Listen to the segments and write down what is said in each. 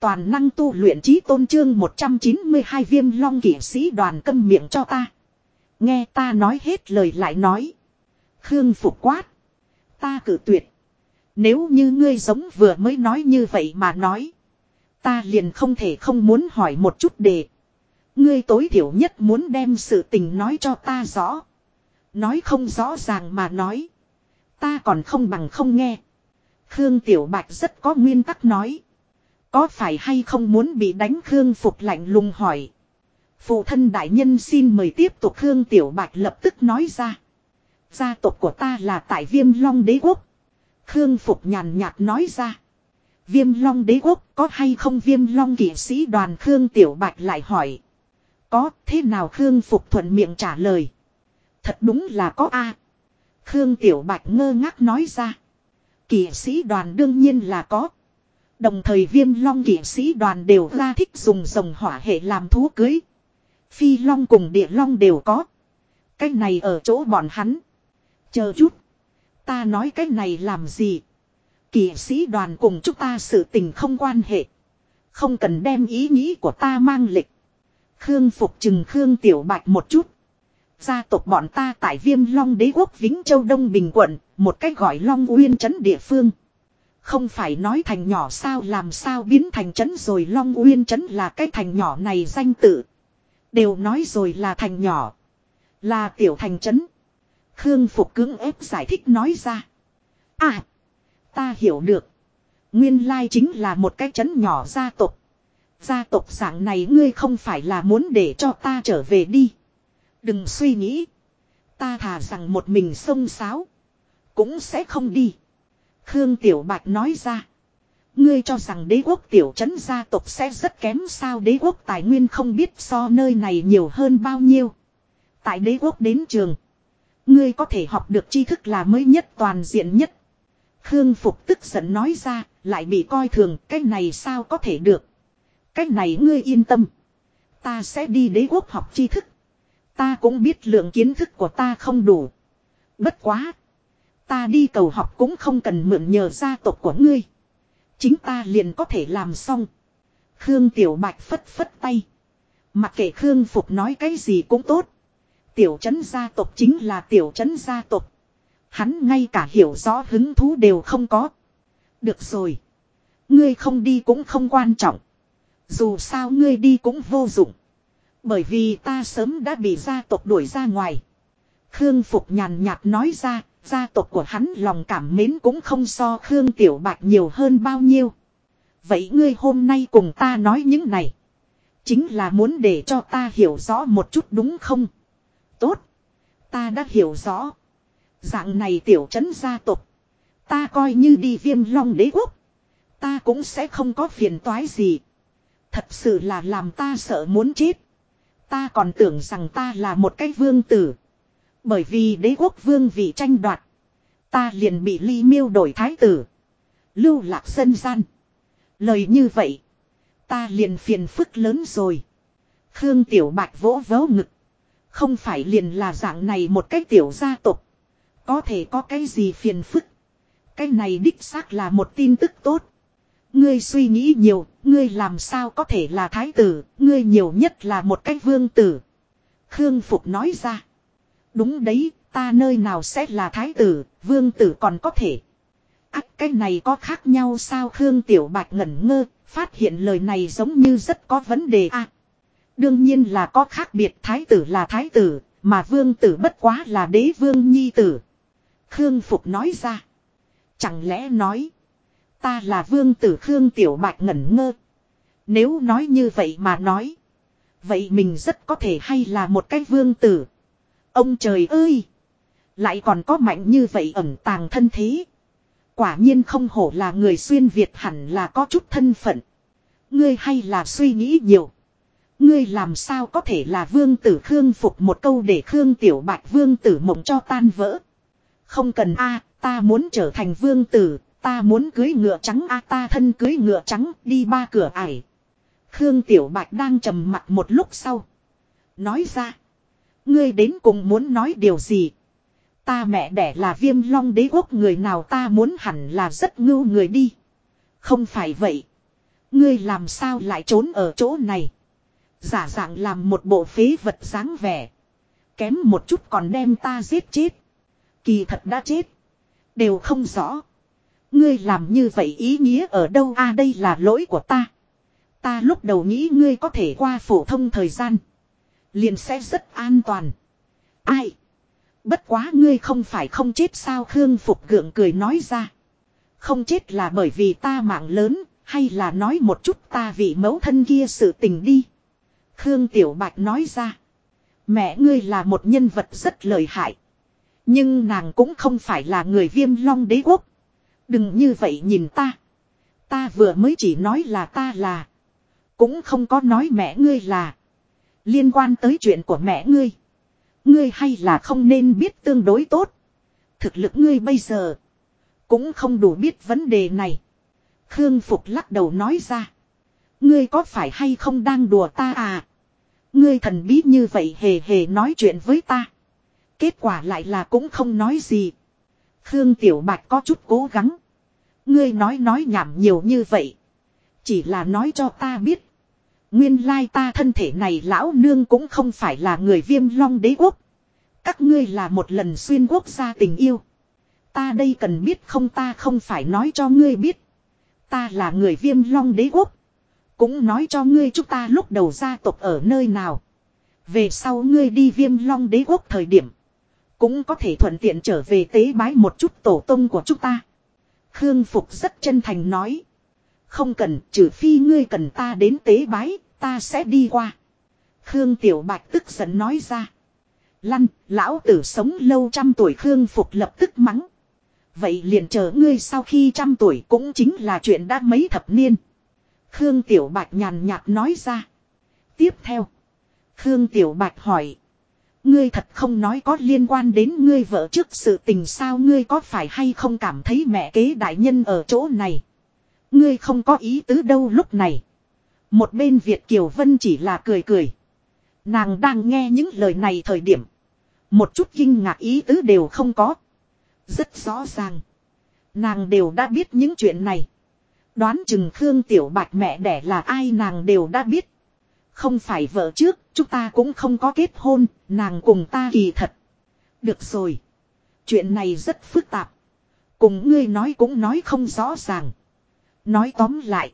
Toàn năng tu luyện trí tôn trương 192 viêm long kỷ sĩ đoàn câm miệng cho ta. Nghe ta nói hết lời lại nói. Khương phục quát. Ta cử tuyệt. Nếu như ngươi giống vừa mới nói như vậy mà nói. Ta liền không thể không muốn hỏi một chút đề. Ngươi tối thiểu nhất muốn đem sự tình nói cho ta rõ. Nói không rõ ràng mà nói. Ta còn không bằng không nghe. Khương Tiểu Bạch rất có nguyên tắc nói. Có phải hay không muốn bị đánh Khương Phục lạnh lùng hỏi. Phụ thân đại nhân xin mời tiếp tục Khương Tiểu Bạch lập tức nói ra. Gia tộc của ta là tại Viêm Long Đế Quốc. Khương Phục nhàn nhạt nói ra. Viêm Long Đế Quốc có hay không Viêm Long kỵ sĩ đoàn Khương Tiểu Bạch lại hỏi. Có, thế nào Khương Phục thuận miệng trả lời. Thật đúng là có a. Khương Tiểu Bạch ngơ ngác nói ra. Kỵ sĩ đoàn đương nhiên là có. Đồng thời viêm long kỵ sĩ đoàn đều ra thích dùng rồng hỏa hệ làm thú cưới. Phi long cùng địa long đều có. Cái này ở chỗ bọn hắn. Chờ chút. Ta nói cái này làm gì? Kỵ sĩ đoàn cùng chúng ta sự tình không quan hệ. Không cần đem ý nghĩ của ta mang lịch. Khương phục chừng Khương Tiểu Bạch một chút. Gia tộc bọn ta tại viêm long đế quốc Vĩnh Châu Đông Bình quận, một cách gọi long uyên trấn địa phương. Không phải nói thành nhỏ sao làm sao biến thành trấn rồi long uyên trấn là cái thành nhỏ này danh tự. Đều nói rồi là thành nhỏ. Là tiểu thành trấn. Khương Phục cưỡng ép giải thích nói ra. À, ta hiểu được. Nguyên lai chính là một cái trấn nhỏ gia tộc. Gia tộc dạng này ngươi không phải là muốn để cho ta trở về đi. Đừng suy nghĩ. Ta thà rằng một mình sông sáo. Cũng sẽ không đi. Khương Tiểu Bạch nói ra. Ngươi cho rằng đế quốc tiểu trấn gia tộc sẽ rất kém sao đế quốc tài nguyên không biết so nơi này nhiều hơn bao nhiêu. Tại đế quốc đến trường. Ngươi có thể học được tri thức là mới nhất toàn diện nhất. Khương Phục tức giận nói ra, lại bị coi thường, cái này sao có thể được. Cái này ngươi yên tâm. Ta sẽ đi đế quốc học tri thức. Ta cũng biết lượng kiến thức của ta không đủ. Bất quá. Ta đi cầu học cũng không cần mượn nhờ gia tộc của ngươi. Chính ta liền có thể làm xong. Khương Tiểu Bạch phất phất tay. Mặc kệ Khương Phục nói cái gì cũng tốt. Tiểu trấn gia tộc chính là tiểu trấn gia tộc. Hắn ngay cả hiểu rõ hứng thú đều không có. Được rồi. Ngươi không đi cũng không quan trọng. Dù sao ngươi đi cũng vô dụng. Bởi vì ta sớm đã bị gia tộc đuổi ra ngoài. Khương Phục nhàn nhạt nói ra, gia tộc của hắn lòng cảm mến cũng không so Khương Tiểu Bạch nhiều hơn bao nhiêu. Vậy ngươi hôm nay cùng ta nói những này. Chính là muốn để cho ta hiểu rõ một chút đúng không? Tốt. Ta đã hiểu rõ. Dạng này tiểu trấn gia tộc. Ta coi như đi viêm long đế quốc. Ta cũng sẽ không có phiền toái gì. Thật sự là làm ta sợ muốn chết. Ta còn tưởng rằng ta là một cái vương tử. Bởi vì đế quốc vương vị tranh đoạt. Ta liền bị ly miêu đổi thái tử. Lưu lạc dân gian. Lời như vậy. Ta liền phiền phức lớn rồi. Khương Tiểu Bạch vỗ vớ ngực. Không phải liền là dạng này một cái tiểu gia tộc. Có thể có cái gì phiền phức. Cái này đích xác là một tin tức tốt. Ngươi suy nghĩ nhiều, ngươi làm sao có thể là thái tử, ngươi nhiều nhất là một cái vương tử. Khương Phục nói ra. Đúng đấy, ta nơi nào sẽ là thái tử, vương tử còn có thể. Ác cái này có khác nhau sao Khương Tiểu Bạch ngẩn ngơ, phát hiện lời này giống như rất có vấn đề a. đương nhiên là có khác biệt thái tử là thái tử, mà vương tử bất quá là đế vương nhi tử. Khương Phục nói ra. Chẳng lẽ nói. Ta là vương tử Khương Tiểu Bạch ngẩn ngơ. Nếu nói như vậy mà nói. Vậy mình rất có thể hay là một cái vương tử. Ông trời ơi! Lại còn có mạnh như vậy ẩn tàng thân thế. Quả nhiên không hổ là người xuyên Việt hẳn là có chút thân phận. Ngươi hay là suy nghĩ nhiều. Ngươi làm sao có thể là vương tử Khương phục một câu để Khương Tiểu Bạch vương tử mộng cho tan vỡ. Không cần a ta muốn trở thành vương tử, ta muốn cưới ngựa trắng a ta thân cưới ngựa trắng đi ba cửa ải. Khương Tiểu Bạch đang trầm mặt một lúc sau. Nói ra. Ngươi đến cùng muốn nói điều gì? Ta mẹ đẻ là viêm long đế quốc, người nào ta muốn hẳn là rất ngưu người đi. Không phải vậy. Ngươi làm sao lại trốn ở chỗ này. Giả dạng làm một bộ phế vật dáng vẻ. Kém một chút còn đem ta giết chết. Kỳ thật đã chết. Đều không rõ. Ngươi làm như vậy ý nghĩa ở đâu a đây là lỗi của ta. Ta lúc đầu nghĩ ngươi có thể qua phổ thông thời gian. Liền sẽ rất an toàn. Ai? Bất quá ngươi không phải không chết sao Khương Phục gượng cười nói ra. Không chết là bởi vì ta mạng lớn, hay là nói một chút ta vì mẫu thân kia sự tình đi. Khương Tiểu Bạch nói ra. Mẹ ngươi là một nhân vật rất lợi hại. Nhưng nàng cũng không phải là người viêm long đế quốc. Đừng như vậy nhìn ta. Ta vừa mới chỉ nói là ta là. Cũng không có nói mẹ ngươi là. Liên quan tới chuyện của mẹ ngươi. Ngươi hay là không nên biết tương đối tốt. Thực lực ngươi bây giờ. Cũng không đủ biết vấn đề này. Khương Phục lắc đầu nói ra. Ngươi có phải hay không đang đùa ta à? Ngươi thần bí như vậy hề hề nói chuyện với ta. Kết quả lại là cũng không nói gì. Khương Tiểu Bạch có chút cố gắng. Ngươi nói nói nhảm nhiều như vậy. Chỉ là nói cho ta biết. Nguyên lai ta thân thể này lão nương cũng không phải là người viêm long đế quốc. Các ngươi là một lần xuyên quốc gia tình yêu. Ta đây cần biết không ta không phải nói cho ngươi biết. Ta là người viêm long đế quốc. Cũng nói cho ngươi chúng ta lúc đầu gia tộc ở nơi nào. Về sau ngươi đi viêm long đế quốc thời điểm. Cũng có thể thuận tiện trở về tế bái một chút tổ tông của chúng ta. Khương Phục rất chân thành nói. Không cần, trừ phi ngươi cần ta đến tế bái, ta sẽ đi qua. Khương Tiểu Bạch tức giận nói ra. Lăn, lão tử sống lâu trăm tuổi Khương Phục lập tức mắng. Vậy liền chờ ngươi sau khi trăm tuổi cũng chính là chuyện đã mấy thập niên. Khương Tiểu Bạch nhàn nhạt nói ra. Tiếp theo. Khương Tiểu Bạch hỏi. Ngươi thật không nói có liên quan đến ngươi vợ trước sự tình sao ngươi có phải hay không cảm thấy mẹ kế đại nhân ở chỗ này. Ngươi không có ý tứ đâu lúc này. Một bên Việt Kiều Vân chỉ là cười cười. Nàng đang nghe những lời này thời điểm. Một chút kinh ngạc ý tứ đều không có. Rất rõ ràng. Nàng đều đã biết những chuyện này. Đoán chừng Khương Tiểu Bạch mẹ đẻ là ai nàng đều đã biết. Không phải vợ trước, chúng ta cũng không có kết hôn, nàng cùng ta kỳ thật. Được rồi. Chuyện này rất phức tạp. Cùng ngươi nói cũng nói không rõ ràng. Nói tóm lại.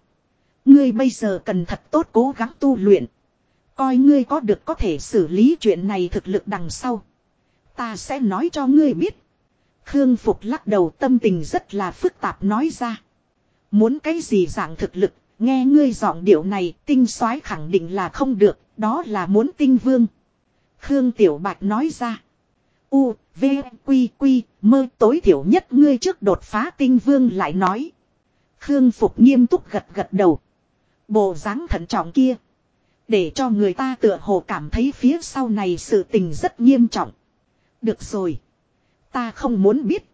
Ngươi bây giờ cần thật tốt cố gắng tu luyện. Coi ngươi có được có thể xử lý chuyện này thực lực đằng sau. Ta sẽ nói cho ngươi biết. Khương Phục lắc đầu tâm tình rất là phức tạp nói ra. Muốn cái gì dạng thực lực, nghe ngươi giọng điệu này tinh soái khẳng định là không được, đó là muốn tinh vương. Khương Tiểu Bạch nói ra. U, V, Quy, Quy, mơ tối thiểu nhất ngươi trước đột phá tinh vương lại nói. Khương Phục nghiêm túc gật gật đầu. Bộ dáng thận trọng kia. Để cho người ta tựa hồ cảm thấy phía sau này sự tình rất nghiêm trọng. Được rồi. Ta không muốn biết.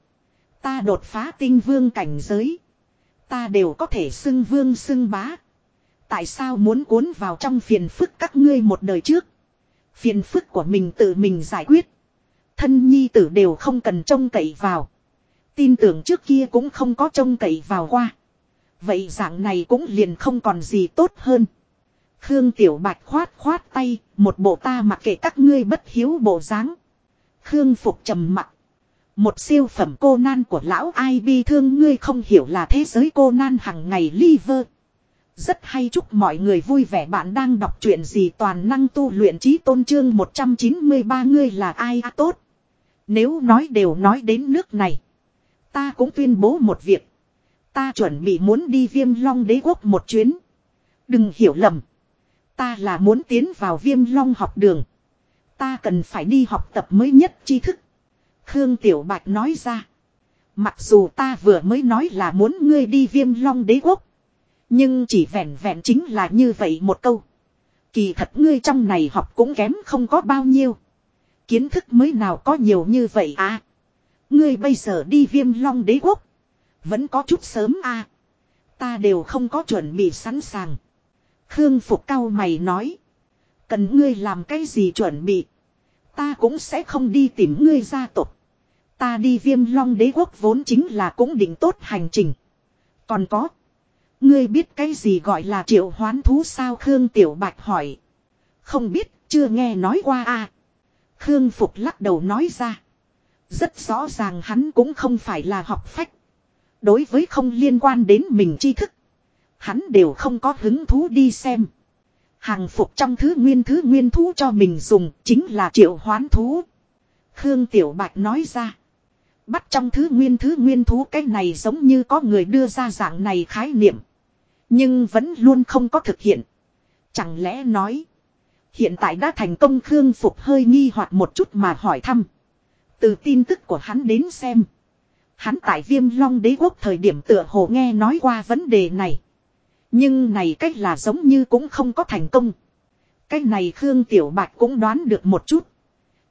Ta đột phá tinh vương cảnh giới. Ta đều có thể xưng vương xưng bá. Tại sao muốn cuốn vào trong phiền phức các ngươi một đời trước. Phiền phức của mình tự mình giải quyết. Thân nhi tử đều không cần trông cậy vào. Tin tưởng trước kia cũng không có trông cậy vào qua. Vậy dạng này cũng liền không còn gì tốt hơn. Khương Tiểu Bạch khoát khoát tay, một bộ ta mặc kệ các ngươi bất hiếu bộ dáng. Khương Phục trầm mặt. Một siêu phẩm cô nan của lão ai bi thương ngươi không hiểu là thế giới cô nan hằng ngày liver. Rất hay chúc mọi người vui vẻ bạn đang đọc chuyện gì toàn năng tu luyện trí tôn trương 193 ngươi là ai à, tốt. Nếu nói đều nói đến nước này. Ta cũng tuyên bố một việc. Ta chuẩn bị muốn đi viêm long đế quốc một chuyến. Đừng hiểu lầm. Ta là muốn tiến vào viêm long học đường. Ta cần phải đi học tập mới nhất tri thức. Khương Tiểu Bạch nói ra. Mặc dù ta vừa mới nói là muốn ngươi đi viêm long đế quốc. Nhưng chỉ vẹn vẹn chính là như vậy một câu. Kỳ thật ngươi trong này học cũng kém không có bao nhiêu. Kiến thức mới nào có nhiều như vậy à. Ngươi bây giờ đi viêm long đế quốc. Vẫn có chút sớm à. Ta đều không có chuẩn bị sẵn sàng. Khương Phục cao mày nói. Cần ngươi làm cái gì chuẩn bị. Ta cũng sẽ không đi tìm ngươi gia tộc. Ta đi viêm long đế quốc vốn chính là cũng định tốt hành trình. Còn có. Ngươi biết cái gì gọi là triệu hoán thú sao Khương Tiểu Bạch hỏi. Không biết, chưa nghe nói qua à. Khương Phục lắc đầu nói ra. Rất rõ ràng hắn cũng không phải là học phách. Đối với không liên quan đến mình tri thức. Hắn đều không có hứng thú đi xem. Hàng phục trong thứ nguyên thứ nguyên thú cho mình dùng chính là triệu hoán thú. Khương Tiểu Bạch nói ra. Bắt trong thứ nguyên thứ nguyên thú cái này giống như có người đưa ra dạng này khái niệm. Nhưng vẫn luôn không có thực hiện. Chẳng lẽ nói. Hiện tại đã thành công Khương Phục hơi nghi hoặc một chút mà hỏi thăm. Từ tin tức của hắn đến xem. Hắn tại viêm long đế quốc thời điểm tựa hồ nghe nói qua vấn đề này. Nhưng này cách là giống như cũng không có thành công. Cách này Khương Tiểu Bạch cũng đoán được một chút.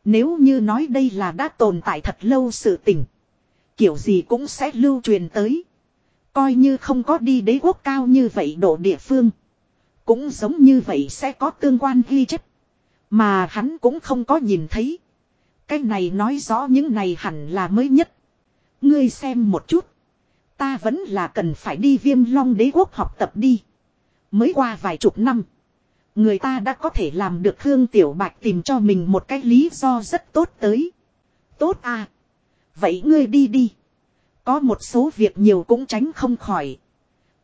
Nếu như nói đây là đã tồn tại thật lâu sự tình. Kiểu gì cũng sẽ lưu truyền tới. Coi như không có đi đế quốc cao như vậy độ địa phương. Cũng giống như vậy sẽ có tương quan ghi chép. Mà hắn cũng không có nhìn thấy. Cái này nói rõ những này hẳn là mới nhất. Ngươi xem một chút. Ta vẫn là cần phải đi viêm long đế quốc học tập đi. Mới qua vài chục năm. Người ta đã có thể làm được Khương Tiểu Bạch tìm cho mình một cái lý do rất tốt tới. Tốt à. Vậy ngươi đi đi. Có một số việc nhiều cũng tránh không khỏi.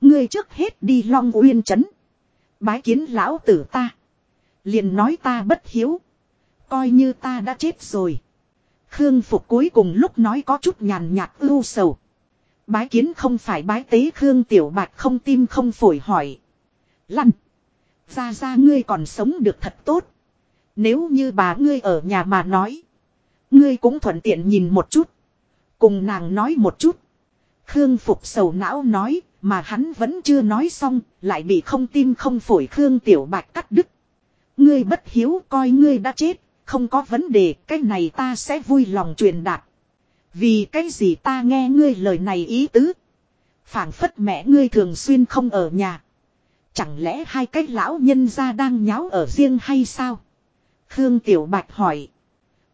Ngươi trước hết đi Long Uyên Trấn. Bái kiến lão tử ta. Liền nói ta bất hiếu. Coi như ta đã chết rồi. Khương Phục cuối cùng lúc nói có chút nhàn nhạt ưu sầu. Bái kiến không phải bái tế Khương Tiểu Bạch không tim không phổi hỏi. Lăn. Ra ra ngươi còn sống được thật tốt. Nếu như bà ngươi ở nhà mà nói. Ngươi cũng thuận tiện nhìn một chút. Cùng nàng nói một chút. Khương Phục sầu não nói, mà hắn vẫn chưa nói xong, lại bị không tim không phổi Khương Tiểu Bạch cắt đứt. Ngươi bất hiếu coi ngươi đã chết, không có vấn đề, cái này ta sẽ vui lòng truyền đạt. Vì cái gì ta nghe ngươi lời này ý tứ. phảng phất mẹ ngươi thường xuyên không ở nhà. Chẳng lẽ hai cái lão nhân gia đang nháo ở riêng hay sao? Khương Tiểu Bạch hỏi.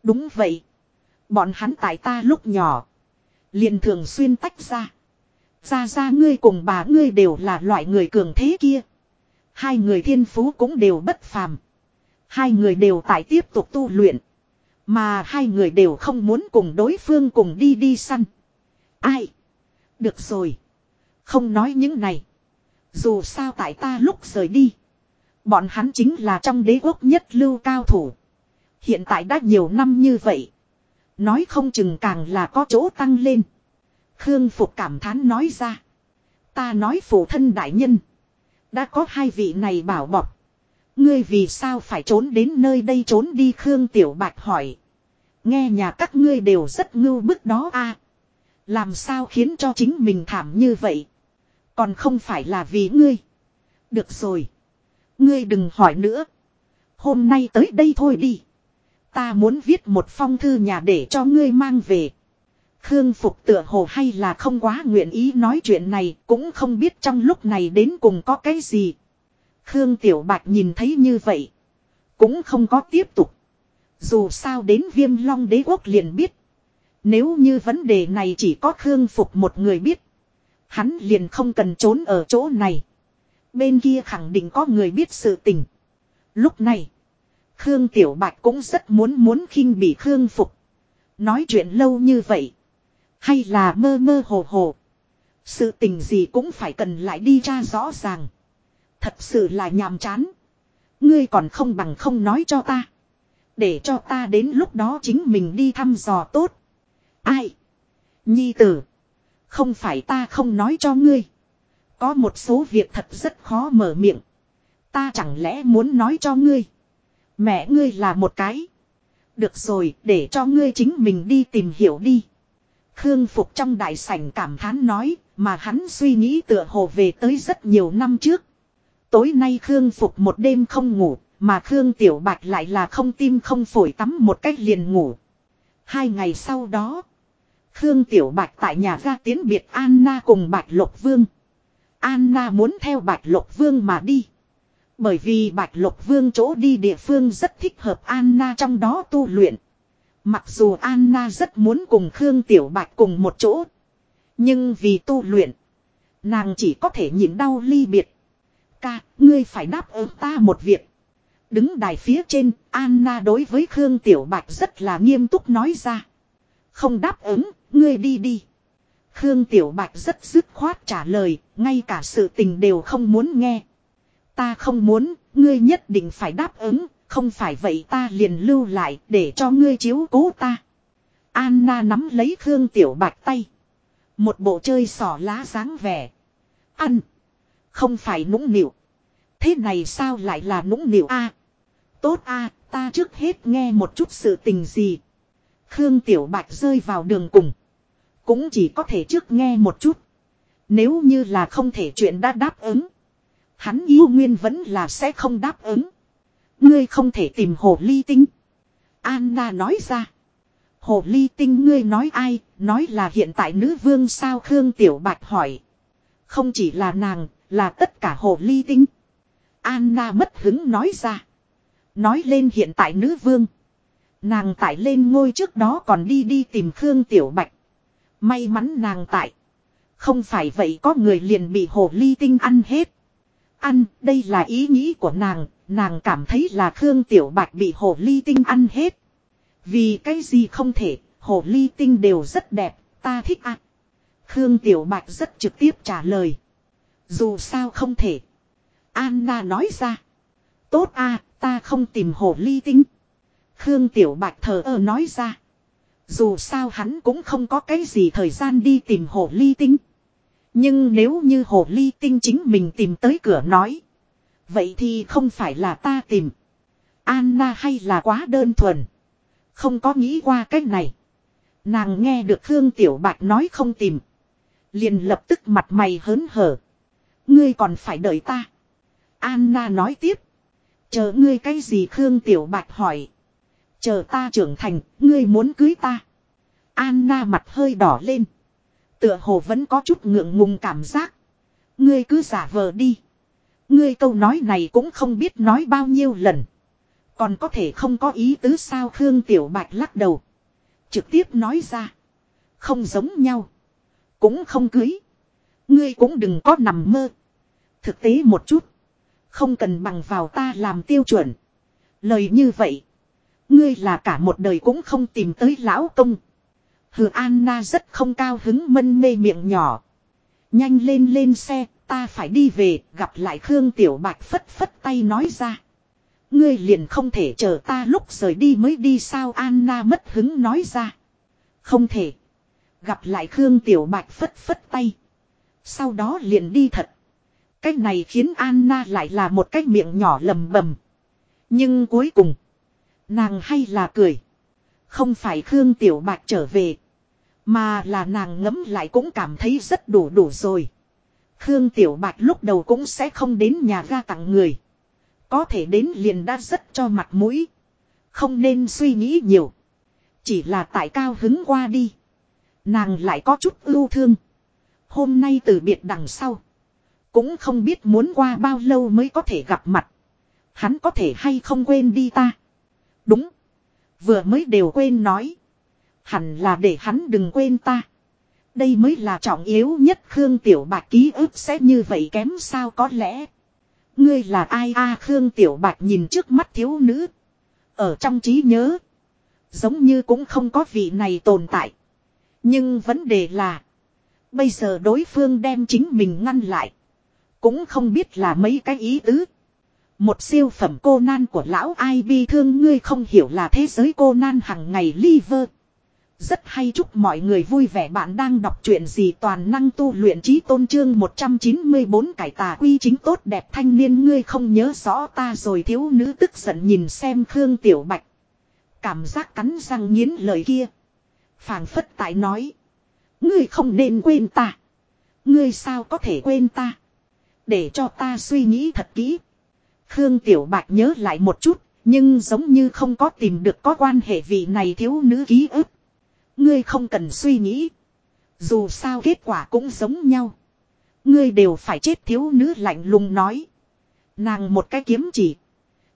Đúng vậy. Bọn hắn tại ta lúc nhỏ. liền thường xuyên tách ra. Ra ra ngươi cùng bà ngươi đều là loại người cường thế kia. Hai người thiên phú cũng đều bất phàm. Hai người đều tại tiếp tục tu luyện. Mà hai người đều không muốn cùng đối phương cùng đi đi săn. Ai? Được rồi. Không nói những này. Dù sao tại ta lúc rời đi. Bọn hắn chính là trong đế quốc nhất lưu cao thủ. Hiện tại đã nhiều năm như vậy. Nói không chừng càng là có chỗ tăng lên. Khương Phục cảm thán nói ra. Ta nói phụ thân đại nhân. Đã có hai vị này bảo bọc. Ngươi vì sao phải trốn đến nơi đây trốn đi Khương Tiểu Bạch hỏi. Nghe nhà các ngươi đều rất ngưu bức đó a Làm sao khiến cho chính mình thảm như vậy. Còn không phải là vì ngươi. Được rồi. Ngươi đừng hỏi nữa. Hôm nay tới đây thôi đi. Ta muốn viết một phong thư nhà để cho ngươi mang về. Khương Phục tựa hồ hay là không quá nguyện ý nói chuyện này, cũng không biết trong lúc này đến cùng có cái gì. Khương Tiểu Bạch nhìn thấy như vậy. Cũng không có tiếp tục. Dù sao đến viêm long đế quốc liền biết. Nếu như vấn đề này chỉ có Khương Phục một người biết. Hắn liền không cần trốn ở chỗ này. Bên kia khẳng định có người biết sự tình. Lúc này. Khương Tiểu Bạch cũng rất muốn muốn khinh bị Khương Phục. Nói chuyện lâu như vậy. Hay là mơ mơ hồ hồ. Sự tình gì cũng phải cần lại đi ra rõ ràng. Thật sự là nhàm chán. Ngươi còn không bằng không nói cho ta. Để cho ta đến lúc đó chính mình đi thăm dò tốt. Ai? Nhi tử. Không phải ta không nói cho ngươi. Có một số việc thật rất khó mở miệng. Ta chẳng lẽ muốn nói cho ngươi. Mẹ ngươi là một cái. Được rồi, để cho ngươi chính mình đi tìm hiểu đi. Khương Phục trong đại sảnh cảm thán nói, mà hắn suy nghĩ tựa hồ về tới rất nhiều năm trước. Tối nay Khương Phục một đêm không ngủ, mà Khương Tiểu Bạch lại là không tim không phổi tắm một cách liền ngủ. Hai ngày sau đó, Khương Tiểu Bạch tại nhà ra tiến biệt Anna cùng Bạch Lộc Vương. Anna muốn theo Bạch Lộc Vương mà đi. Bởi vì Bạch Lộc Vương chỗ đi địa phương rất thích hợp Anna trong đó tu luyện. Mặc dù Anna rất muốn cùng Khương Tiểu Bạch cùng một chỗ. Nhưng vì tu luyện. Nàng chỉ có thể nhịn đau ly biệt. Ca, ngươi phải đáp ứng ta một việc. Đứng đài phía trên, Anna đối với Khương Tiểu Bạch rất là nghiêm túc nói ra. Không đáp ứng, ngươi đi đi. Khương Tiểu Bạch rất dứt khoát trả lời, ngay cả sự tình đều không muốn nghe. Ta không muốn, ngươi nhất định phải đáp ứng, không phải vậy ta liền lưu lại để cho ngươi chiếu cố ta. Anna nắm lấy Khương Tiểu Bạch tay. Một bộ chơi sỏ lá dáng vẻ. Ăn. Không phải nũng nịu. Thế này sao lại là nũng nịu a? tốt a, ta trước hết nghe một chút sự tình gì. Khương Tiểu Bạch rơi vào đường cùng. Cũng chỉ có thể trước nghe một chút. Nếu như là không thể chuyện đã đáp ứng. Hắn yêu nguyên vẫn là sẽ không đáp ứng. Ngươi không thể tìm hồ ly tinh. Anna nói ra. Hồ ly tinh ngươi nói ai, nói là hiện tại nữ vương sao Khương Tiểu Bạch hỏi. Không chỉ là nàng, là tất cả hồ ly tinh. Anna mất hứng nói ra. Nói lên hiện tại nữ vương. Nàng tại lên ngôi trước đó còn đi đi tìm Khương Tiểu Bạch. May mắn nàng tại. Không phải vậy có người liền bị hồ ly tinh ăn hết. Ăn, đây là ý nghĩ của nàng, nàng cảm thấy là Khương Tiểu Bạch bị hồ ly tinh ăn hết. Vì cái gì không thể, hồ ly tinh đều rất đẹp, ta thích ạ. Khương Tiểu Bạch rất trực tiếp trả lời. Dù sao không thể. Anna nói ra. Tốt a, ta không tìm hồ ly tinh. Khương Tiểu Bạch thờ ơ nói ra. Dù sao hắn cũng không có cái gì thời gian đi tìm hồ ly tinh. Nhưng nếu như hồ ly tinh chính mình tìm tới cửa nói. Vậy thì không phải là ta tìm. Anna hay là quá đơn thuần. Không có nghĩ qua cách này. Nàng nghe được Khương Tiểu Bạch nói không tìm. Liền lập tức mặt mày hớn hở. Ngươi còn phải đợi ta. Anna nói tiếp. Chờ ngươi cái gì Khương Tiểu Bạch hỏi. Chờ ta trưởng thành, ngươi muốn cưới ta. Anna mặt hơi đỏ lên. Tựa hồ vẫn có chút ngượng ngùng cảm giác. Ngươi cứ giả vờ đi. Ngươi câu nói này cũng không biết nói bao nhiêu lần. Còn có thể không có ý tứ sao Khương Tiểu Bạch lắc đầu. Trực tiếp nói ra. Không giống nhau. Cũng không cưới. Ngươi cũng đừng có nằm mơ. Thực tế một chút. Không cần bằng vào ta làm tiêu chuẩn. Lời như vậy. Ngươi là cả một đời cũng không tìm tới lão công. Hừ Anna rất không cao hứng mân mê miệng nhỏ. Nhanh lên lên xe, ta phải đi về, gặp lại Khương Tiểu Bạch phất phất tay nói ra. Ngươi liền không thể chờ ta lúc rời đi mới đi sao Anna mất hứng nói ra. Không thể. Gặp lại Khương Tiểu Bạch phất phất tay. Sau đó liền đi thật. Cái này khiến Anna lại là một cái miệng nhỏ lầm bầm. Nhưng cuối cùng. Nàng hay là cười. Không phải Khương Tiểu Bạch trở về. Mà là nàng ngấm lại cũng cảm thấy rất đủ đủ rồi. Khương Tiểu Bạch lúc đầu cũng sẽ không đến nhà ga tặng người. Có thể đến liền đã rất cho mặt mũi. Không nên suy nghĩ nhiều. Chỉ là tại cao hứng qua đi. Nàng lại có chút ưu thương. Hôm nay từ biệt đằng sau. Cũng không biết muốn qua bao lâu mới có thể gặp mặt. Hắn có thể hay không quên đi ta. Đúng. Vừa mới đều quên nói. Hẳn là để hắn đừng quên ta. Đây mới là trọng yếu nhất Khương Tiểu Bạch ký ức sẽ như vậy kém sao có lẽ. Ngươi là ai a, Khương Tiểu Bạch nhìn trước mắt thiếu nữ. Ở trong trí nhớ. Giống như cũng không có vị này tồn tại. Nhưng vấn đề là. Bây giờ đối phương đem chính mình ngăn lại. Cũng không biết là mấy cái ý tứ. Một siêu phẩm cô nan của lão ai bi thương ngươi không hiểu là thế giới cô nan hằng ngày liver. Rất hay chúc mọi người vui vẻ bạn đang đọc chuyện gì toàn năng tu luyện trí tôn trương 194 cải tà quy chính tốt đẹp thanh niên ngươi không nhớ rõ ta rồi thiếu nữ tức giận nhìn xem Khương Tiểu Bạch. Cảm giác cắn răng nghiến lời kia. phảng phất tại nói. Ngươi không nên quên ta. Ngươi sao có thể quên ta. Để cho ta suy nghĩ thật kỹ. Khương Tiểu Bạch nhớ lại một chút. Nhưng giống như không có tìm được có quan hệ vị này thiếu nữ ký ức. Ngươi không cần suy nghĩ. Dù sao kết quả cũng giống nhau. Ngươi đều phải chết thiếu nữ lạnh lùng nói. Nàng một cái kiếm chỉ.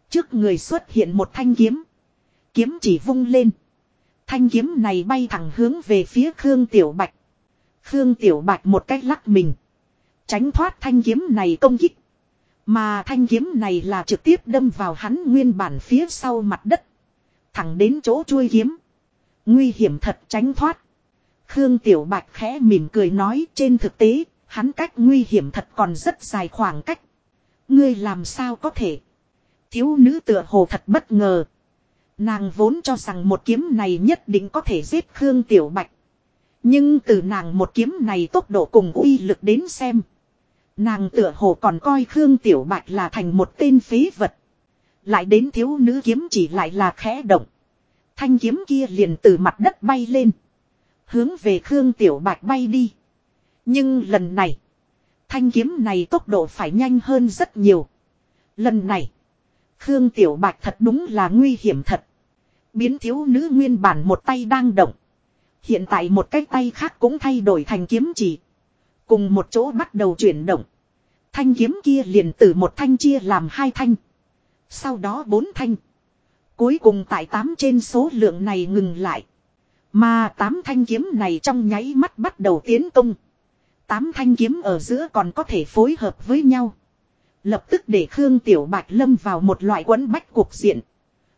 Trước người xuất hiện một thanh kiếm. Kiếm chỉ vung lên. Thanh kiếm này bay thẳng hướng về phía Khương Tiểu Bạch. Khương Tiểu Bạch một cách lắc mình. Tránh thoát thanh kiếm này công kích. Mà thanh kiếm này là trực tiếp đâm vào hắn nguyên bản phía sau mặt đất. Thẳng đến chỗ chuôi kiếm. Nguy hiểm thật tránh thoát. Khương Tiểu Bạch khẽ mỉm cười nói trên thực tế, hắn cách nguy hiểm thật còn rất dài khoảng cách. Ngươi làm sao có thể. Thiếu nữ tựa hồ thật bất ngờ. Nàng vốn cho rằng một kiếm này nhất định có thể giết Khương Tiểu Bạch. Nhưng từ nàng một kiếm này tốc độ cùng uy lực đến xem. Nàng tựa hồ còn coi Khương Tiểu Bạch là thành một tên phế vật. Lại đến thiếu nữ kiếm chỉ lại là khẽ động. Thanh kiếm kia liền từ mặt đất bay lên. Hướng về Khương Tiểu Bạch bay đi. Nhưng lần này. Thanh kiếm này tốc độ phải nhanh hơn rất nhiều. Lần này. Khương Tiểu Bạch thật đúng là nguy hiểm thật. Biến thiếu nữ nguyên bản một tay đang động. Hiện tại một cái tay khác cũng thay đổi thành kiếm chỉ. Cùng một chỗ bắt đầu chuyển động. Thanh kiếm kia liền từ một thanh chia làm hai thanh. Sau đó bốn thanh. Cuối cùng tại tám trên số lượng này ngừng lại. Mà tám thanh kiếm này trong nháy mắt bắt đầu tiến công. Tám thanh kiếm ở giữa còn có thể phối hợp với nhau. Lập tức để Khương Tiểu Bạch lâm vào một loại quấn bách cuộc diện.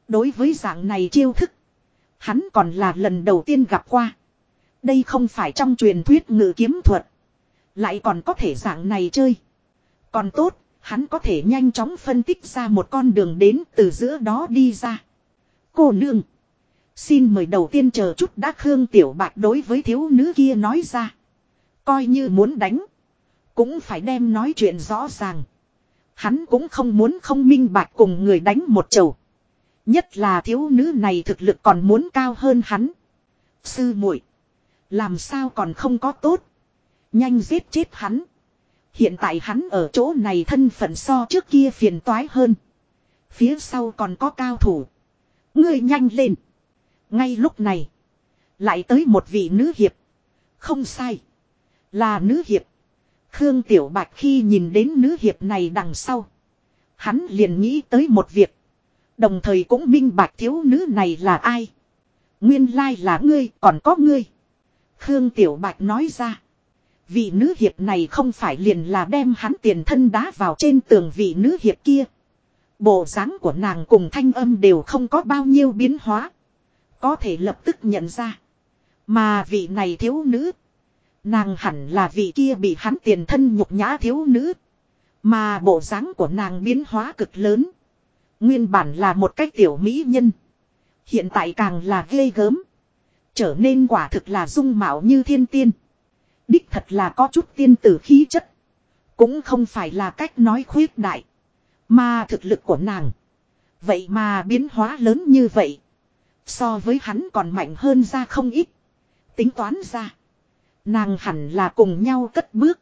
Đối với dạng này chiêu thức. Hắn còn là lần đầu tiên gặp qua. Đây không phải trong truyền thuyết ngự kiếm thuật. Lại còn có thể dạng này chơi. Còn tốt, hắn có thể nhanh chóng phân tích ra một con đường đến từ giữa đó đi ra. Cô nương. Xin mời đầu tiên chờ chút đã Khương Tiểu bạc đối với thiếu nữ kia nói ra. Coi như muốn đánh. Cũng phải đem nói chuyện rõ ràng. Hắn cũng không muốn không minh bạch cùng người đánh một chầu. Nhất là thiếu nữ này thực lực còn muốn cao hơn hắn. Sư muội Làm sao còn không có tốt. Nhanh giết chết hắn. Hiện tại hắn ở chỗ này thân phận so trước kia phiền toái hơn. Phía sau còn có cao thủ. Ngươi nhanh lên. Ngay lúc này. Lại tới một vị nữ hiệp. Không sai. Là nữ hiệp. Khương Tiểu Bạch khi nhìn đến nữ hiệp này đằng sau. Hắn liền nghĩ tới một việc. Đồng thời cũng minh bạch thiếu nữ này là ai. Nguyên lai là ngươi, còn có ngươi. Khương Tiểu Bạch nói ra. Vị nữ hiệp này không phải liền là đem hắn tiền thân đá vào trên tường vị nữ hiệp kia. Bộ dáng của nàng cùng thanh âm đều không có bao nhiêu biến hóa. Có thể lập tức nhận ra. Mà vị này thiếu nữ. Nàng hẳn là vị kia bị hắn tiền thân nhục nhã thiếu nữ. Mà bộ dáng của nàng biến hóa cực lớn. Nguyên bản là một cách tiểu mỹ nhân. Hiện tại càng là ghê gớm. Trở nên quả thực là dung mạo như thiên tiên. Đích thật là có chút tiên tử khí chất. Cũng không phải là cách nói khuyết đại. Mà thực lực của nàng. Vậy mà biến hóa lớn như vậy. So với hắn còn mạnh hơn ra không ít. Tính toán ra. Nàng hẳn là cùng nhau cất bước.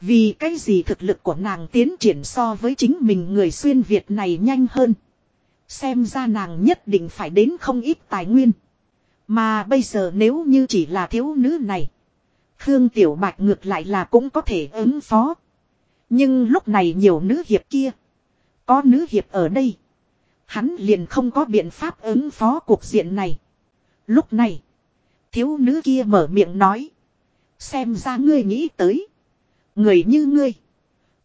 Vì cái gì thực lực của nàng tiến triển so với chính mình người xuyên Việt này nhanh hơn. Xem ra nàng nhất định phải đến không ít tài nguyên. Mà bây giờ nếu như chỉ là thiếu nữ này. Khương Tiểu Bạch ngược lại là cũng có thể ứng phó. Nhưng lúc này nhiều nữ hiệp kia. Có nữ hiệp ở đây. Hắn liền không có biện pháp ứng phó cuộc diện này. Lúc này. Thiếu nữ kia mở miệng nói. Xem ra ngươi nghĩ tới. Người như ngươi.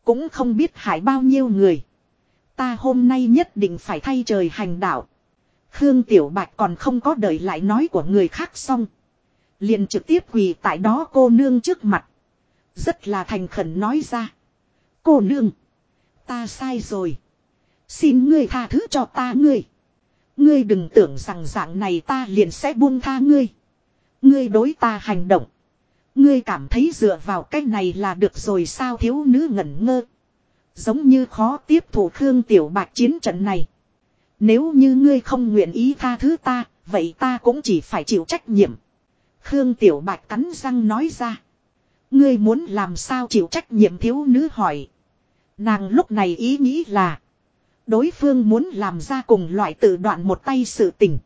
Cũng không biết hại bao nhiêu người. Ta hôm nay nhất định phải thay trời hành đạo. Khương Tiểu Bạch còn không có đợi lại nói của người khác xong. Liền trực tiếp quỳ tại đó cô nương trước mặt. Rất là thành khẩn nói ra. Cô nương. Ta sai rồi. Xin ngươi tha thứ cho ta ngươi. Ngươi đừng tưởng rằng dạng này ta liền sẽ buông tha ngươi. Ngươi đối ta hành động. Ngươi cảm thấy dựa vào cái này là được rồi sao thiếu nữ ngẩn ngơ. Giống như khó tiếp thủ Khương Tiểu Bạch chiến trận này. Nếu như ngươi không nguyện ý tha thứ ta, vậy ta cũng chỉ phải chịu trách nhiệm. Khương Tiểu Bạch cắn răng nói ra. Ngươi muốn làm sao chịu trách nhiệm thiếu nữ hỏi. Nàng lúc này ý nghĩ là. Đối phương muốn làm ra cùng loại tự đoạn một tay sự tình.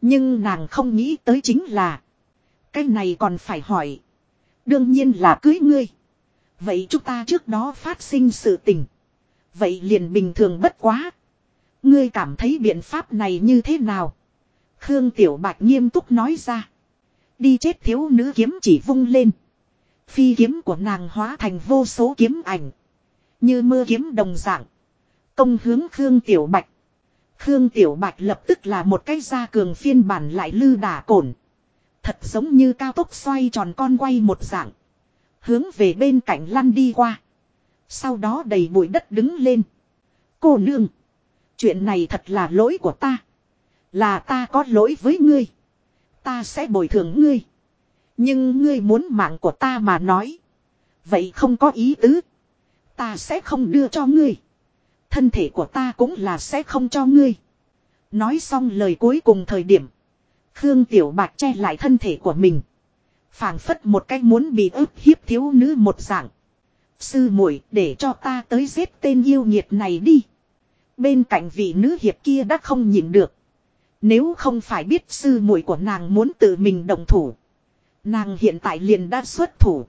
Nhưng nàng không nghĩ tới chính là. Cái này còn phải hỏi. Đương nhiên là cưới ngươi. Vậy chúng ta trước đó phát sinh sự tình. Vậy liền bình thường bất quá. Ngươi cảm thấy biện pháp này như thế nào? Khương Tiểu Bạch nghiêm túc nói ra. Đi chết thiếu nữ kiếm chỉ vung lên. Phi kiếm của nàng hóa thành vô số kiếm ảnh. Như mưa kiếm đồng dạng. Công hướng Khương Tiểu Bạch. Khương Tiểu Bạch lập tức là một cái gia cường phiên bản lại lư đả cổn. Thật giống như cao tốc xoay tròn con quay một dạng. Hướng về bên cạnh lăn đi qua. Sau đó đầy bụi đất đứng lên. Cô nương. Chuyện này thật là lỗi của ta. Là ta có lỗi với ngươi. Ta sẽ bồi thường ngươi. Nhưng ngươi muốn mạng của ta mà nói. Vậy không có ý tứ. Ta sẽ không đưa cho ngươi. Thân thể của ta cũng là sẽ không cho ngươi. Nói xong lời cuối cùng thời điểm. Khương Tiểu bạc che lại thân thể của mình. phảng phất một cách muốn bị ức hiếp thiếu nữ một dạng. Sư muội, để cho ta tới giết tên yêu nghiệt này đi. Bên cạnh vị nữ hiệp kia đã không nhịn được. Nếu không phải biết sư muội của nàng muốn tự mình động thủ. Nàng hiện tại liền đã xuất thủ.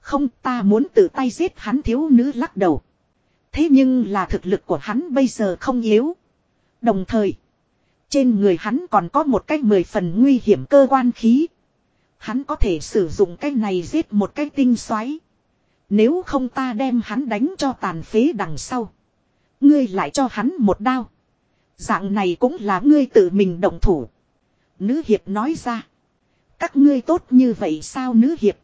Không, ta muốn tự tay giết hắn thiếu nữ lắc đầu. Thế nhưng là thực lực của hắn bây giờ không yếu. Đồng thời. Trên người hắn còn có một cái mười phần nguy hiểm cơ quan khí. Hắn có thể sử dụng cái này giết một cái tinh xoáy. Nếu không ta đem hắn đánh cho tàn phế đằng sau. Ngươi lại cho hắn một đao. Dạng này cũng là ngươi tự mình động thủ. Nữ hiệp nói ra. Các ngươi tốt như vậy sao nữ hiệp.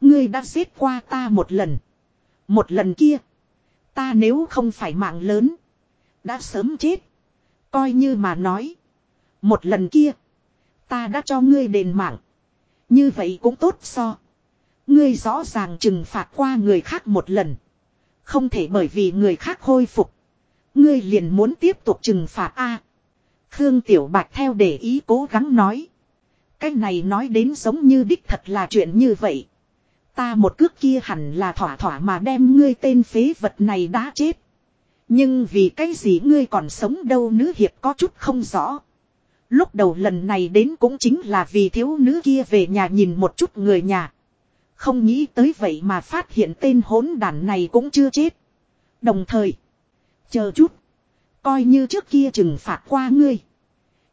Ngươi đã giết qua ta một lần. Một lần kia. Ta nếu không phải mạng lớn. Đã sớm chết. Coi như mà nói. Một lần kia. Ta đã cho ngươi đền mạng. Như vậy cũng tốt so. Ngươi rõ ràng trừng phạt qua người khác một lần. Không thể bởi vì người khác khôi phục. Ngươi liền muốn tiếp tục trừng phạt A. Khương Tiểu Bạch theo để ý cố gắng nói. Cái này nói đến giống như đích thật là chuyện như vậy. Ta một cước kia hẳn là thỏa thỏa mà đem ngươi tên phế vật này đã chết. Nhưng vì cái gì ngươi còn sống đâu nữ hiệp có chút không rõ. Lúc đầu lần này đến cũng chính là vì thiếu nữ kia về nhà nhìn một chút người nhà. Không nghĩ tới vậy mà phát hiện tên hỗn đàn này cũng chưa chết. Đồng thời. Chờ chút. Coi như trước kia trừng phạt qua ngươi.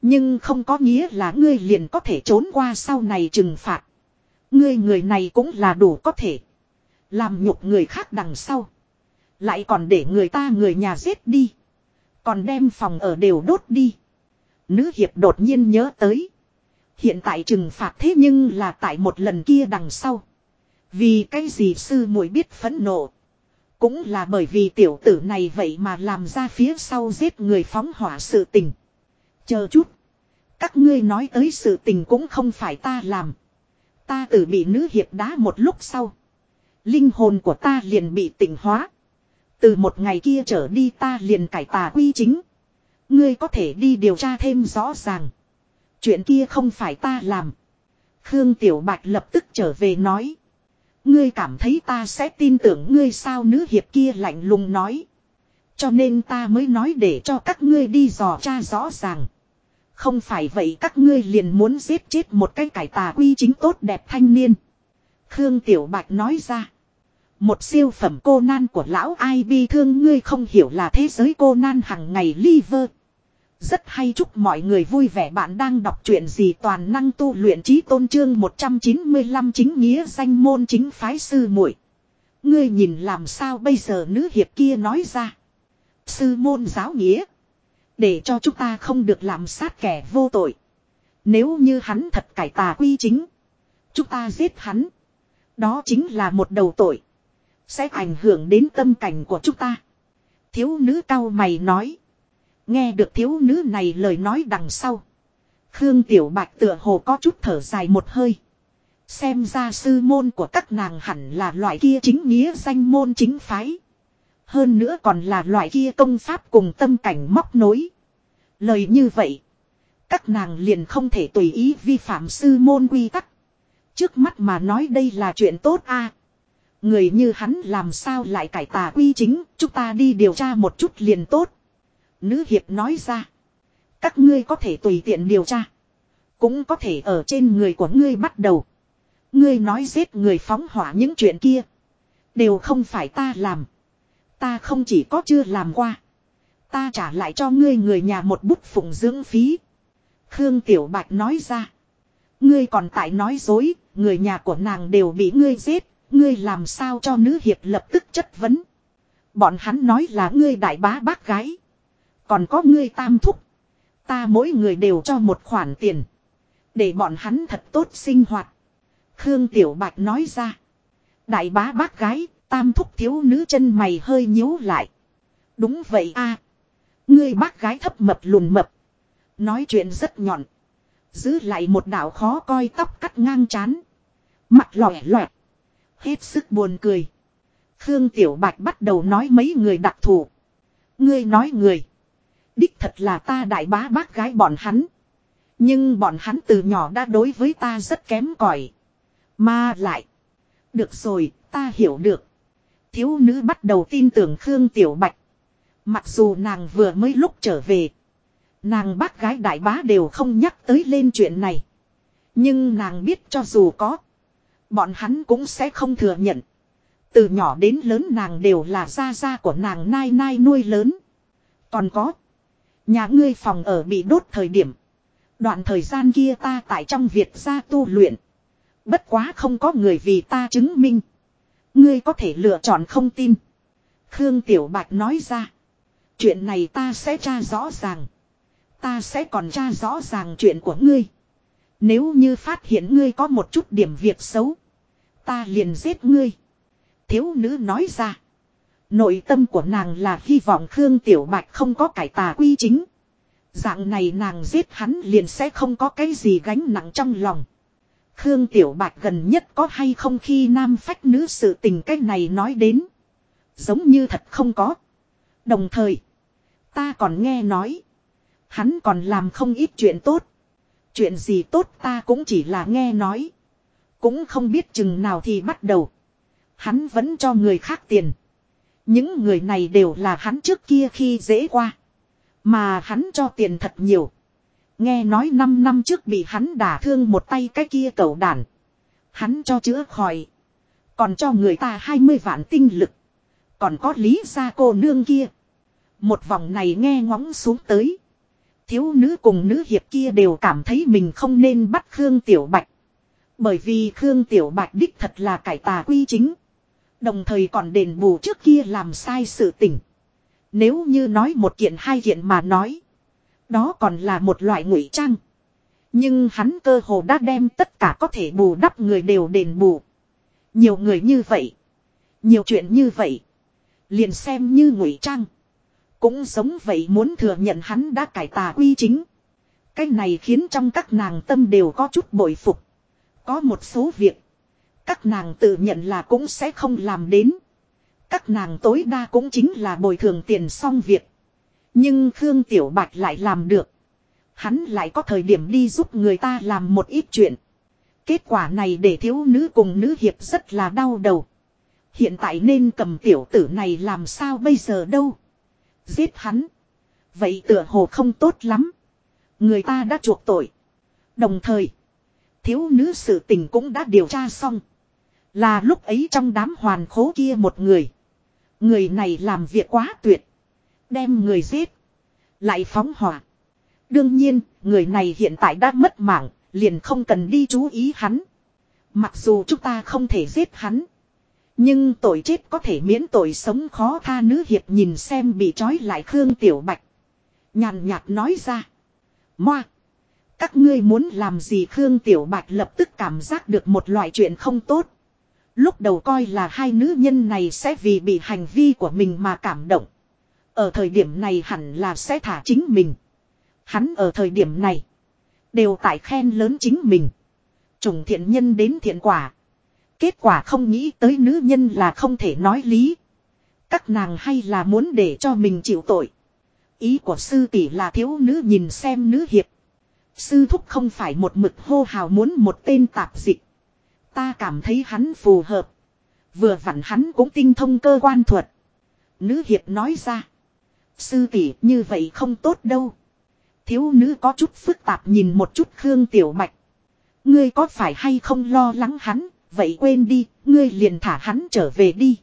Nhưng không có nghĩa là ngươi liền có thể trốn qua sau này trừng phạt. Ngươi người này cũng là đủ có thể. Làm nhục người khác đằng sau. Lại còn để người ta người nhà giết đi. Còn đem phòng ở đều đốt đi. Nữ hiệp đột nhiên nhớ tới. Hiện tại trừng phạt thế nhưng là tại một lần kia đằng sau. Vì cái gì sư muội biết phẫn nộ. Cũng là bởi vì tiểu tử này vậy mà làm ra phía sau giết người phóng hỏa sự tình. Chờ chút. Các ngươi nói tới sự tình cũng không phải ta làm. Ta tự bị nữ hiệp đá một lúc sau. Linh hồn của ta liền bị tỉnh hóa. Từ một ngày kia trở đi ta liền cải tà quy chính. Ngươi có thể đi điều tra thêm rõ ràng. Chuyện kia không phải ta làm. Khương Tiểu Bạch lập tức trở về nói. Ngươi cảm thấy ta sẽ tin tưởng ngươi sao nữ hiệp kia lạnh lùng nói. Cho nên ta mới nói để cho các ngươi đi dò tra rõ ràng. Không phải vậy các ngươi liền muốn giết chết một cái cải tà quy chính tốt đẹp thanh niên. Khương Tiểu Bạch nói ra. Một siêu phẩm cô nan của lão ai bi thương ngươi không hiểu là thế giới cô nan hằng ngày liver. Rất hay chúc mọi người vui vẻ bạn đang đọc truyện gì toàn năng tu luyện trí tôn trương 195 chính nghĩa danh môn chính phái sư muội Ngươi nhìn làm sao bây giờ nữ hiệp kia nói ra. Sư môn giáo nghĩa. Để cho chúng ta không được làm sát kẻ vô tội. Nếu như hắn thật cải tà quy chính. Chúng ta giết hắn. Đó chính là một đầu tội. Sẽ ảnh hưởng đến tâm cảnh của chúng ta. Thiếu nữ cao mày nói. Nghe được thiếu nữ này lời nói đằng sau. Khương Tiểu Bạch tựa hồ có chút thở dài một hơi. Xem ra sư môn của các nàng hẳn là loại kia chính nghĩa danh môn chính phái. Hơn nữa còn là loại kia công pháp cùng tâm cảnh móc nối. Lời như vậy. Các nàng liền không thể tùy ý vi phạm sư môn quy tắc. Trước mắt mà nói đây là chuyện tốt a. Người như hắn làm sao lại cải tà quy chính, chúng ta đi điều tra một chút liền tốt. Nữ hiệp nói ra. Các ngươi có thể tùy tiện điều tra. Cũng có thể ở trên người của ngươi bắt đầu. Ngươi nói giết người phóng hỏa những chuyện kia. Đều không phải ta làm. Ta không chỉ có chưa làm qua. Ta trả lại cho ngươi người nhà một bút phụng dưỡng phí. Khương Tiểu Bạch nói ra. Ngươi còn tại nói dối, người nhà của nàng đều bị ngươi giết, ngươi làm sao cho nữ hiệp lập tức chất vấn. Bọn hắn nói là ngươi đại bá bác gái. Còn có ngươi tam thúc. Ta mỗi người đều cho một khoản tiền. Để bọn hắn thật tốt sinh hoạt. Khương Tiểu Bạch nói ra. Đại bá bác gái, tam thúc thiếu nữ chân mày hơi nhíu lại. Đúng vậy a Ngươi bác gái thấp mập lùn mập. Nói chuyện rất nhọn. Giữ lại một đạo khó coi tóc cắt ngang chán. Mặt lòe loẹt. Hết sức buồn cười. Khương Tiểu Bạch bắt đầu nói mấy người đặc thù. Ngươi nói người. Đích thật là ta đại bá bác gái bọn hắn. Nhưng bọn hắn từ nhỏ đã đối với ta rất kém cỏi Mà lại. Được rồi, ta hiểu được. Thiếu nữ bắt đầu tin tưởng Khương Tiểu Bạch. Mặc dù nàng vừa mới lúc trở về. Nàng bác gái đại bá đều không nhắc tới lên chuyện này. Nhưng nàng biết cho dù có. Bọn hắn cũng sẽ không thừa nhận. Từ nhỏ đến lớn nàng đều là gia gia của nàng nai nai nuôi lớn. Còn có. Nhà ngươi phòng ở bị đốt thời điểm. Đoạn thời gian kia ta tại trong Việt gia tu luyện. Bất quá không có người vì ta chứng minh. Ngươi có thể lựa chọn không tin. Khương Tiểu Bạch nói ra. Chuyện này ta sẽ tra rõ ràng. Ta sẽ còn tra rõ ràng chuyện của ngươi. Nếu như phát hiện ngươi có một chút điểm việc xấu. Ta liền giết ngươi. Thiếu nữ nói ra. Nội tâm của nàng là hy vọng Khương Tiểu Bạch không có cải tà quy chính. Dạng này nàng giết hắn liền sẽ không có cái gì gánh nặng trong lòng. Khương Tiểu Bạch gần nhất có hay không khi nam phách nữ sự tình cái này nói đến. Giống như thật không có. Đồng thời. Ta còn nghe nói. Hắn còn làm không ít chuyện tốt. Chuyện gì tốt ta cũng chỉ là nghe nói. Cũng không biết chừng nào thì bắt đầu. Hắn vẫn cho người khác tiền. Những người này đều là hắn trước kia khi dễ qua. Mà hắn cho tiền thật nhiều. Nghe nói 5 năm trước bị hắn đả thương một tay cái kia cầu đàn. Hắn cho chữa khỏi. Còn cho người ta 20 vạn tinh lực. Còn có lý gia cô nương kia. Một vòng này nghe ngóng xuống tới. Thiếu nữ cùng nữ hiệp kia đều cảm thấy mình không nên bắt Khương Tiểu Bạch. Bởi vì Khương Tiểu Bạch đích thật là cải tà quy chính. Đồng thời còn đền bù trước kia làm sai sự tình. Nếu như nói một kiện hai kiện mà nói. Đó còn là một loại ngụy trang. Nhưng hắn cơ hồ đã đem tất cả có thể bù đắp người đều đền bù. Nhiều người như vậy. Nhiều chuyện như vậy. Liền xem như ngụy trang. Cũng giống vậy muốn thừa nhận hắn đã cải tà quy chính. Cái này khiến trong các nàng tâm đều có chút bội phục. Có một số việc. Các nàng tự nhận là cũng sẽ không làm đến. Các nàng tối đa cũng chính là bồi thường tiền xong việc. Nhưng Khương Tiểu Bạch lại làm được. Hắn lại có thời điểm đi giúp người ta làm một ít chuyện. Kết quả này để thiếu nữ cùng nữ hiệp rất là đau đầu. Hiện tại nên cầm tiểu tử này làm sao bây giờ đâu. Giết hắn. Vậy tựa hồ không tốt lắm. Người ta đã chuộc tội. Đồng thời. Thiếu nữ sự tình cũng đã điều tra xong. Là lúc ấy trong đám hoàn khố kia một người. Người này làm việc quá tuyệt. Đem người giết. Lại phóng hỏa. Đương nhiên, người này hiện tại đã mất mạng, liền không cần đi chú ý hắn. Mặc dù chúng ta không thể giết hắn. Nhưng tội chết có thể miễn tội sống khó tha nữ hiệp nhìn xem bị trói lại Khương Tiểu Bạch. Nhàn nhạt nói ra. Moa. Các ngươi muốn làm gì Khương Tiểu Bạch lập tức cảm giác được một loại chuyện không tốt. Lúc đầu coi là hai nữ nhân này sẽ vì bị hành vi của mình mà cảm động. Ở thời điểm này hẳn là sẽ thả chính mình. Hắn ở thời điểm này. Đều tại khen lớn chính mình. Trùng thiện nhân đến thiện quả. Kết quả không nghĩ tới nữ nhân là không thể nói lý. Các nàng hay là muốn để cho mình chịu tội. Ý của sư tỷ là thiếu nữ nhìn xem nữ hiệp. Sư thúc không phải một mực hô hào muốn một tên tạp dịch. Ta cảm thấy hắn phù hợp. Vừa vặn hắn cũng tinh thông cơ quan thuật. Nữ hiệp nói ra. Sư tỷ như vậy không tốt đâu. Thiếu nữ có chút phức tạp nhìn một chút Khương Tiểu Bạch. Ngươi có phải hay không lo lắng hắn, vậy quên đi, ngươi liền thả hắn trở về đi.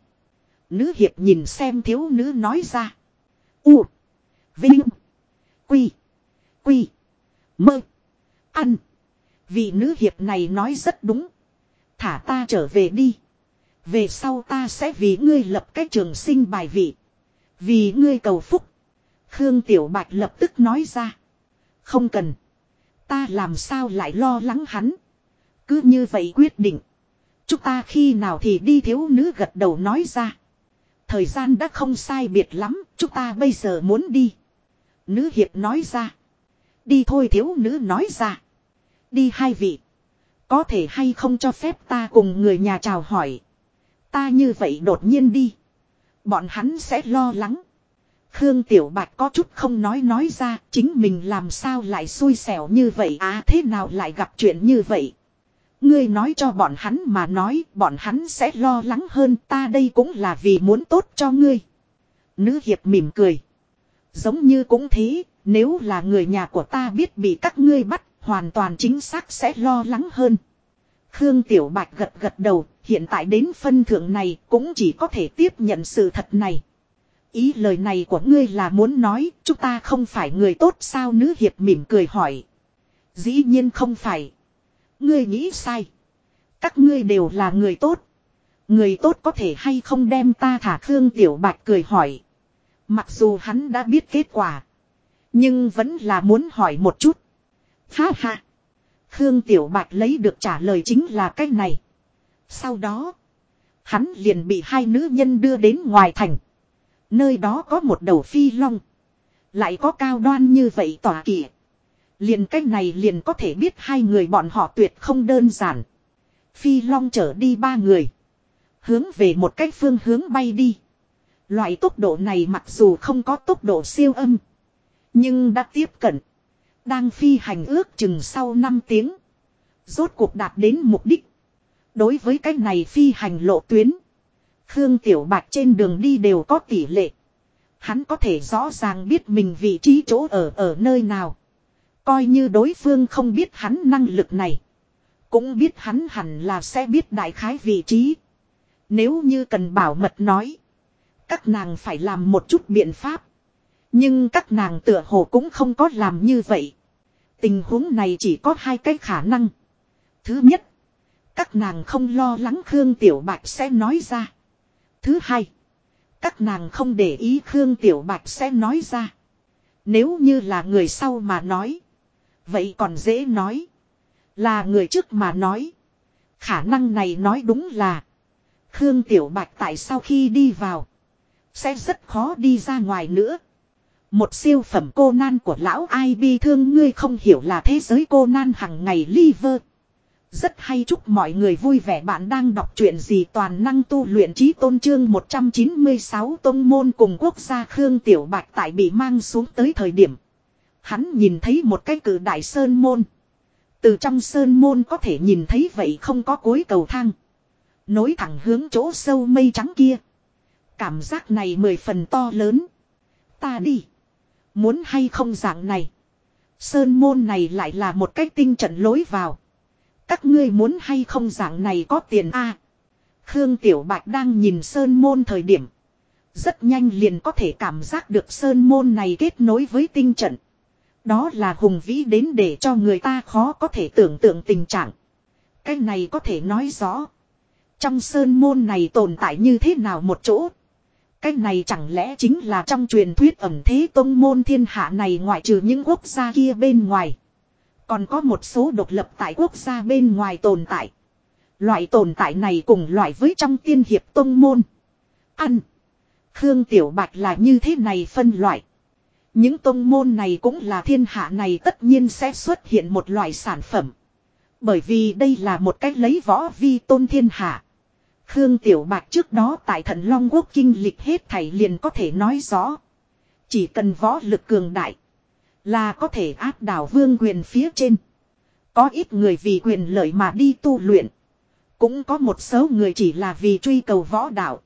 Nữ hiệp nhìn xem thiếu nữ nói ra. U. Vinh. Quy. Quy. Mơ. Ăn. Vị nữ hiệp này nói rất đúng. Thả ta trở về đi. Về sau ta sẽ vì ngươi lập cái trường sinh bài vị. Vì ngươi cầu phúc. Khương Tiểu Bạch lập tức nói ra. Không cần. Ta làm sao lại lo lắng hắn. Cứ như vậy quyết định. Chúng ta khi nào thì đi thiếu nữ gật đầu nói ra. Thời gian đã không sai biệt lắm, chúng ta bây giờ muốn đi. Nữ hiệp nói ra. Đi thôi thiếu nữ nói ra. Đi hai vị. Có thể hay không cho phép ta cùng người nhà chào hỏi. Ta như vậy đột nhiên đi. Bọn hắn sẽ lo lắng. Khương Tiểu Bạch có chút không nói nói ra chính mình làm sao lại xui xẻo như vậy à thế nào lại gặp chuyện như vậy. Ngươi nói cho bọn hắn mà nói bọn hắn sẽ lo lắng hơn ta đây cũng là vì muốn tốt cho ngươi. Nữ hiệp mỉm cười. Giống như cũng thế, nếu là người nhà của ta biết bị các ngươi bắt, hoàn toàn chính xác sẽ lo lắng hơn. Khương Tiểu Bạch gật gật đầu, hiện tại đến phân thượng này cũng chỉ có thể tiếp nhận sự thật này. Ý lời này của ngươi là muốn nói, chúng ta không phải người tốt sao nữ hiệp mỉm cười hỏi. Dĩ nhiên không phải. Ngươi nghĩ sai. Các ngươi đều là người tốt. Người tốt có thể hay không đem ta thả Khương Tiểu Bạch cười hỏi. Mặc dù hắn đã biết kết quả. Nhưng vẫn là muốn hỏi một chút. Ha ha. Khương Tiểu Bạch lấy được trả lời chính là cái này. Sau đó. Hắn liền bị hai nữ nhân đưa đến ngoài thành. Nơi đó có một đầu phi long. Lại có cao đoan như vậy tỏa kỳ. Liền cách này liền có thể biết hai người bọn họ tuyệt không đơn giản. Phi long chở đi ba người. Hướng về một cách phương hướng bay đi. Loại tốc độ này mặc dù không có tốc độ siêu âm. Nhưng đã tiếp cận. Đang phi hành ước chừng sau 5 tiếng. Rốt cuộc đạt đến mục đích. Đối với cái này phi hành lộ tuyến. Khương Tiểu Bạch trên đường đi đều có tỷ lệ. Hắn có thể rõ ràng biết mình vị trí chỗ ở ở nơi nào. Coi như đối phương không biết hắn năng lực này. Cũng biết hắn hẳn là sẽ biết đại khái vị trí. Nếu như cần bảo mật nói. Các nàng phải làm một chút biện pháp. Nhưng các nàng tựa hồ cũng không có làm như vậy. Tình huống này chỉ có hai cái khả năng. Thứ nhất. Các nàng không lo lắng Khương Tiểu Bạch sẽ nói ra. Thứ hai. Các nàng không để ý Khương Tiểu Bạch sẽ nói ra. Nếu như là người sau mà nói. Vậy còn dễ nói. Là người trước mà nói. Khả năng này nói đúng là. Khương Tiểu Bạch tại sau khi đi vào. Sẽ rất khó đi ra ngoài nữa. Một siêu phẩm cô nan của lão ai bi thương ngươi không hiểu là thế giới cô nan hằng ngày liver. Rất hay chúc mọi người vui vẻ bạn đang đọc truyện gì toàn năng tu luyện trí tôn trương 196 tôn môn cùng quốc gia Khương Tiểu Bạch tại bị mang xuống tới thời điểm. Hắn nhìn thấy một cái cử đại sơn môn. Từ trong sơn môn có thể nhìn thấy vậy không có cối cầu thang. Nối thẳng hướng chỗ sâu mây trắng kia. Cảm giác này mười phần to lớn. Ta đi. Muốn hay không dạng này. Sơn môn này lại là một cái tinh trận lối vào. Các ngươi muốn hay không dạng này có tiền a Khương Tiểu Bạch đang nhìn Sơn môn thời điểm. Rất nhanh liền có thể cảm giác được Sơn môn này kết nối với tinh trận. Đó là hùng vĩ đến để cho người ta khó có thể tưởng tượng tình trạng. Cái này có thể nói rõ. Trong sơn môn này tồn tại như thế nào một chỗ. Cái này chẳng lẽ chính là trong truyền thuyết ẩm thế tông môn thiên hạ này ngoại trừ những quốc gia kia bên ngoài. Còn có một số độc lập tại quốc gia bên ngoài tồn tại. Loại tồn tại này cùng loại với trong tiên hiệp tông môn. Ăn. Khương Tiểu Bạch là như thế này phân loại. Những tông môn này cũng là thiên hạ này tất nhiên sẽ xuất hiện một loại sản phẩm. Bởi vì đây là một cách lấy võ vi tôn thiên hạ. Khương Tiểu Bạch trước đó tại thần Long Quốc kinh lịch hết thảy liền có thể nói rõ. Chỉ cần võ lực cường đại. Là có thể áp đảo vương quyền phía trên. Có ít người vì quyền lợi mà đi tu luyện. Cũng có một số người chỉ là vì truy cầu võ đạo.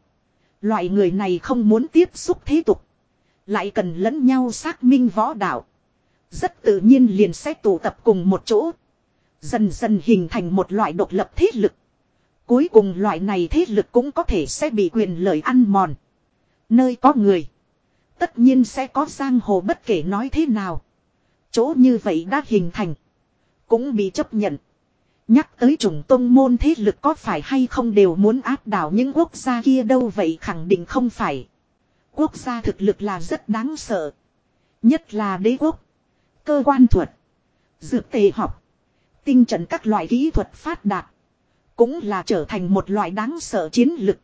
Loại người này không muốn tiếp xúc thế tục. Lại cần lẫn nhau xác minh võ đạo. Rất tự nhiên liền sẽ tụ tập cùng một chỗ. Dần dần hình thành một loại độc lập thế lực. Cuối cùng loại này thế lực cũng có thể sẽ bị quyền lợi ăn mòn. Nơi có người. Tất nhiên sẽ có giang hồ bất kể nói thế nào. Chỗ như vậy đã hình thành. Cũng bị chấp nhận. Nhắc tới chủng tông môn thế lực có phải hay không đều muốn áp đảo những quốc gia kia đâu vậy khẳng định không phải. Quốc gia thực lực là rất đáng sợ. Nhất là đế quốc, cơ quan thuật, dược tề học, tinh trận các loại kỹ thuật phát đạt. Cũng là trở thành một loại đáng sợ chiến lực.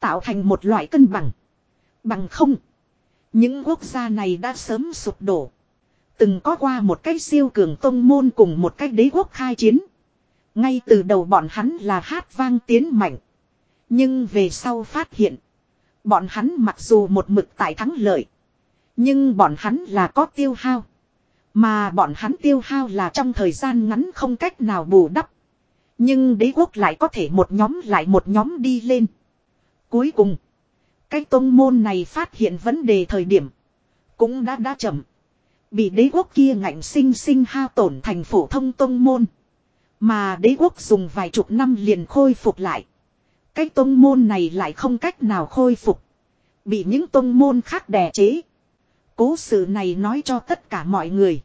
Tạo thành một loại cân bằng. Bằng không. Những quốc gia này đã sớm sụp đổ. Từng có qua một cái siêu cường tông môn cùng một cái đế quốc khai chiến. Ngay từ đầu bọn hắn là hát vang tiến mạnh. Nhưng về sau phát hiện. Bọn hắn mặc dù một mực tại thắng lợi. Nhưng bọn hắn là có tiêu hao. Mà bọn hắn tiêu hao là trong thời gian ngắn không cách nào bù đắp. Nhưng đế quốc lại có thể một nhóm lại một nhóm đi lên. Cuối cùng. Cái tông môn này phát hiện vấn đề thời điểm. Cũng đã đã chậm. Bị đế quốc kia ngạnh sinh sinh hao tổn thành phổ thông tông môn. Mà đế quốc dùng vài chục năm liền khôi phục lại. Cái tông môn này lại không cách nào khôi phục. Bị những tông môn khác đè chế. Cố sự này nói cho tất cả mọi người.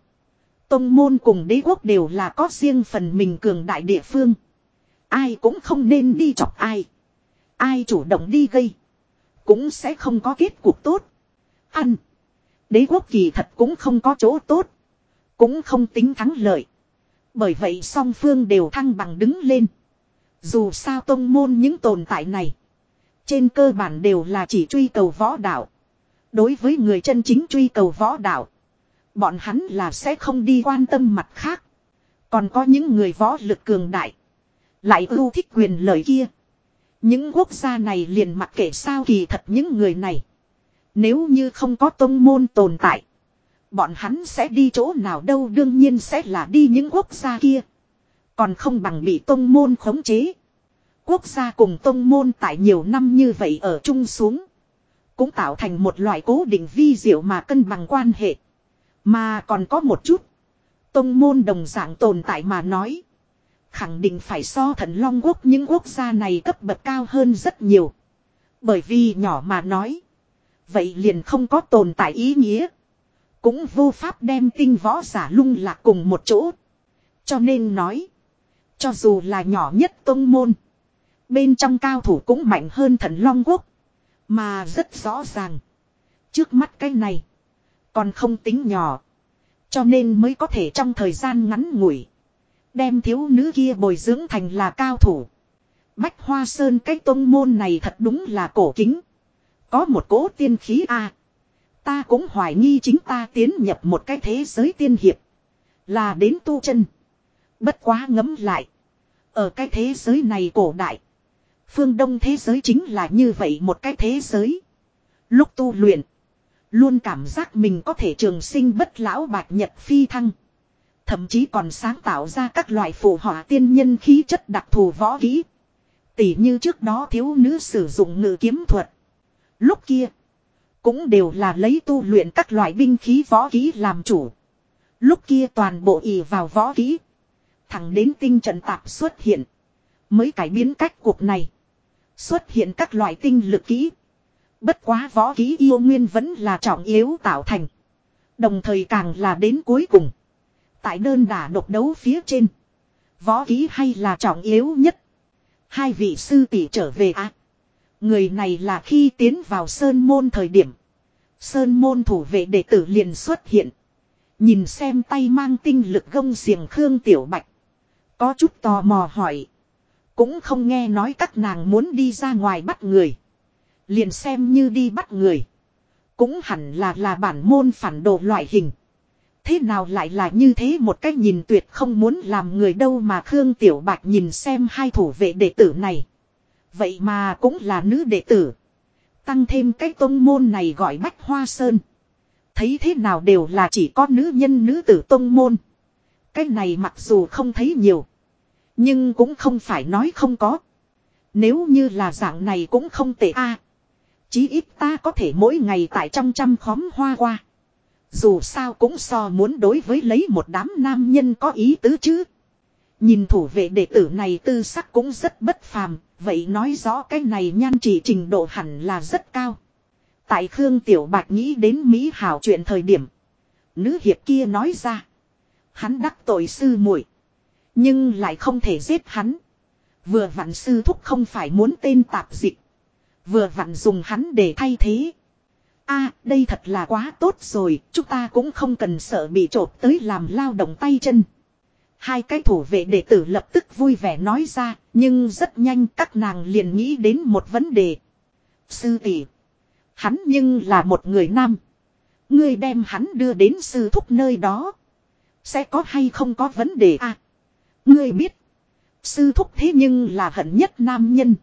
Tông môn cùng đế quốc đều là có riêng phần mình cường đại địa phương. Ai cũng không nên đi chọc ai. Ai chủ động đi gây. Cũng sẽ không có kết cục tốt. Ăn. Đế quốc kỳ thật cũng không có chỗ tốt. Cũng không tính thắng lợi. Bởi vậy song phương đều thăng bằng đứng lên. Dù sao tông môn những tồn tại này. Trên cơ bản đều là chỉ truy cầu võ đạo. Đối với người chân chính truy cầu võ đạo. Bọn hắn là sẽ không đi quan tâm mặt khác. Còn có những người võ lực cường đại. Lại ưu thích quyền lợi kia. Những quốc gia này liền mặc kệ sao kỳ thật những người này. Nếu như không có tông môn tồn tại. Bọn hắn sẽ đi chỗ nào đâu đương nhiên sẽ là đi những quốc gia kia. Còn không bằng bị tông môn khống chế. Quốc gia cùng tông môn tại nhiều năm như vậy ở chung xuống. Cũng tạo thành một loại cố định vi diệu mà cân bằng quan hệ. Mà còn có một chút. Tông môn đồng dạng tồn tại mà nói. Khẳng định phải so thần long quốc những quốc gia này cấp bậc cao hơn rất nhiều. Bởi vì nhỏ mà nói. Vậy liền không có tồn tại ý nghĩa. Cũng vô pháp đem tinh võ giả lung lạc cùng một chỗ. Cho nên nói. Cho dù là nhỏ nhất tông môn. Bên trong cao thủ cũng mạnh hơn thần long quốc. Mà rất rõ ràng. Trước mắt cái này. Còn không tính nhỏ. Cho nên mới có thể trong thời gian ngắn ngủi. Đem thiếu nữ kia bồi dưỡng thành là cao thủ. Bách Hoa Sơn cái tôn môn này thật đúng là cổ kính. Có một cỗ tiên khí a Ta cũng hoài nghi chính ta tiến nhập một cái thế giới tiên hiệp. Là đến tu chân. Bất quá ngấm lại. Ở cái thế giới này cổ đại. Phương Đông thế giới chính là như vậy một cái thế giới. Lúc tu luyện. Luôn cảm giác mình có thể trường sinh bất lão bạch nhật phi thăng. Thậm chí còn sáng tạo ra các loại phù họa tiên nhân khí chất đặc thù võ kỹ. Tỷ như trước đó thiếu nữ sử dụng ngự kiếm thuật. Lúc kia. Cũng đều là lấy tu luyện các loại binh khí võ kỹ làm chủ. Lúc kia toàn bộ ỉ vào võ kỹ. Thẳng đến tinh trận tạp xuất hiện. Mới cải biến cách cuộc này. Xuất hiện các loại tinh lực kỹ. Bất quá võ ký yêu nguyên vẫn là trọng yếu tạo thành. Đồng thời càng là đến cuối cùng. Tại đơn đả độc đấu phía trên. Võ ký hay là trọng yếu nhất. Hai vị sư tỷ trở về ạ. người này là khi tiến vào sơn môn thời điểm. Sơn môn thủ vệ đệ tử liền xuất hiện. Nhìn xem tay mang tinh lực gông xiềng Khương Tiểu Bạch. Có chút tò mò hỏi. Cũng không nghe nói các nàng muốn đi ra ngoài bắt người. Liền xem như đi bắt người. Cũng hẳn là là bản môn phản đồ loại hình. Thế nào lại là như thế một cách nhìn tuyệt không muốn làm người đâu mà Khương Tiểu Bạch nhìn xem hai thủ vệ đệ tử này. Vậy mà cũng là nữ đệ tử. Tăng thêm cái tôn môn này gọi Bách Hoa Sơn. Thấy thế nào đều là chỉ có nữ nhân nữ tử tôn môn. Cái này mặc dù không thấy nhiều. Nhưng cũng không phải nói không có. Nếu như là dạng này cũng không tệ a. Chí ít ta có thể mỗi ngày tại trong trăm khóm hoa qua. Dù sao cũng so muốn đối với lấy một đám nam nhân có ý tứ chứ. Nhìn thủ vệ đệ tử này tư sắc cũng rất bất phàm, vậy nói rõ cái này nhan chỉ trình độ hẳn là rất cao. Tại Khương Tiểu Bạch nghĩ đến Mỹ Hảo chuyện thời điểm. Nữ hiệp kia nói ra. Hắn đắc tội sư muội Nhưng lại không thể giết hắn. Vừa vặn sư thúc không phải muốn tên tạp dịch. Vừa vặn dùng hắn để thay thế. a đây thật là quá tốt rồi, chúng ta cũng không cần sợ bị trộp tới làm lao động tay chân. Hai cái thủ vệ đệ tử lập tức vui vẻ nói ra, nhưng rất nhanh các nàng liền nghĩ đến một vấn đề. Sư tỷ, hắn nhưng là một người nam. Ngươi đem hắn đưa đến sư thúc nơi đó. Sẽ có hay không có vấn đề à? Ngươi biết. Sư thúc thế nhưng là hận nhất nam nhân.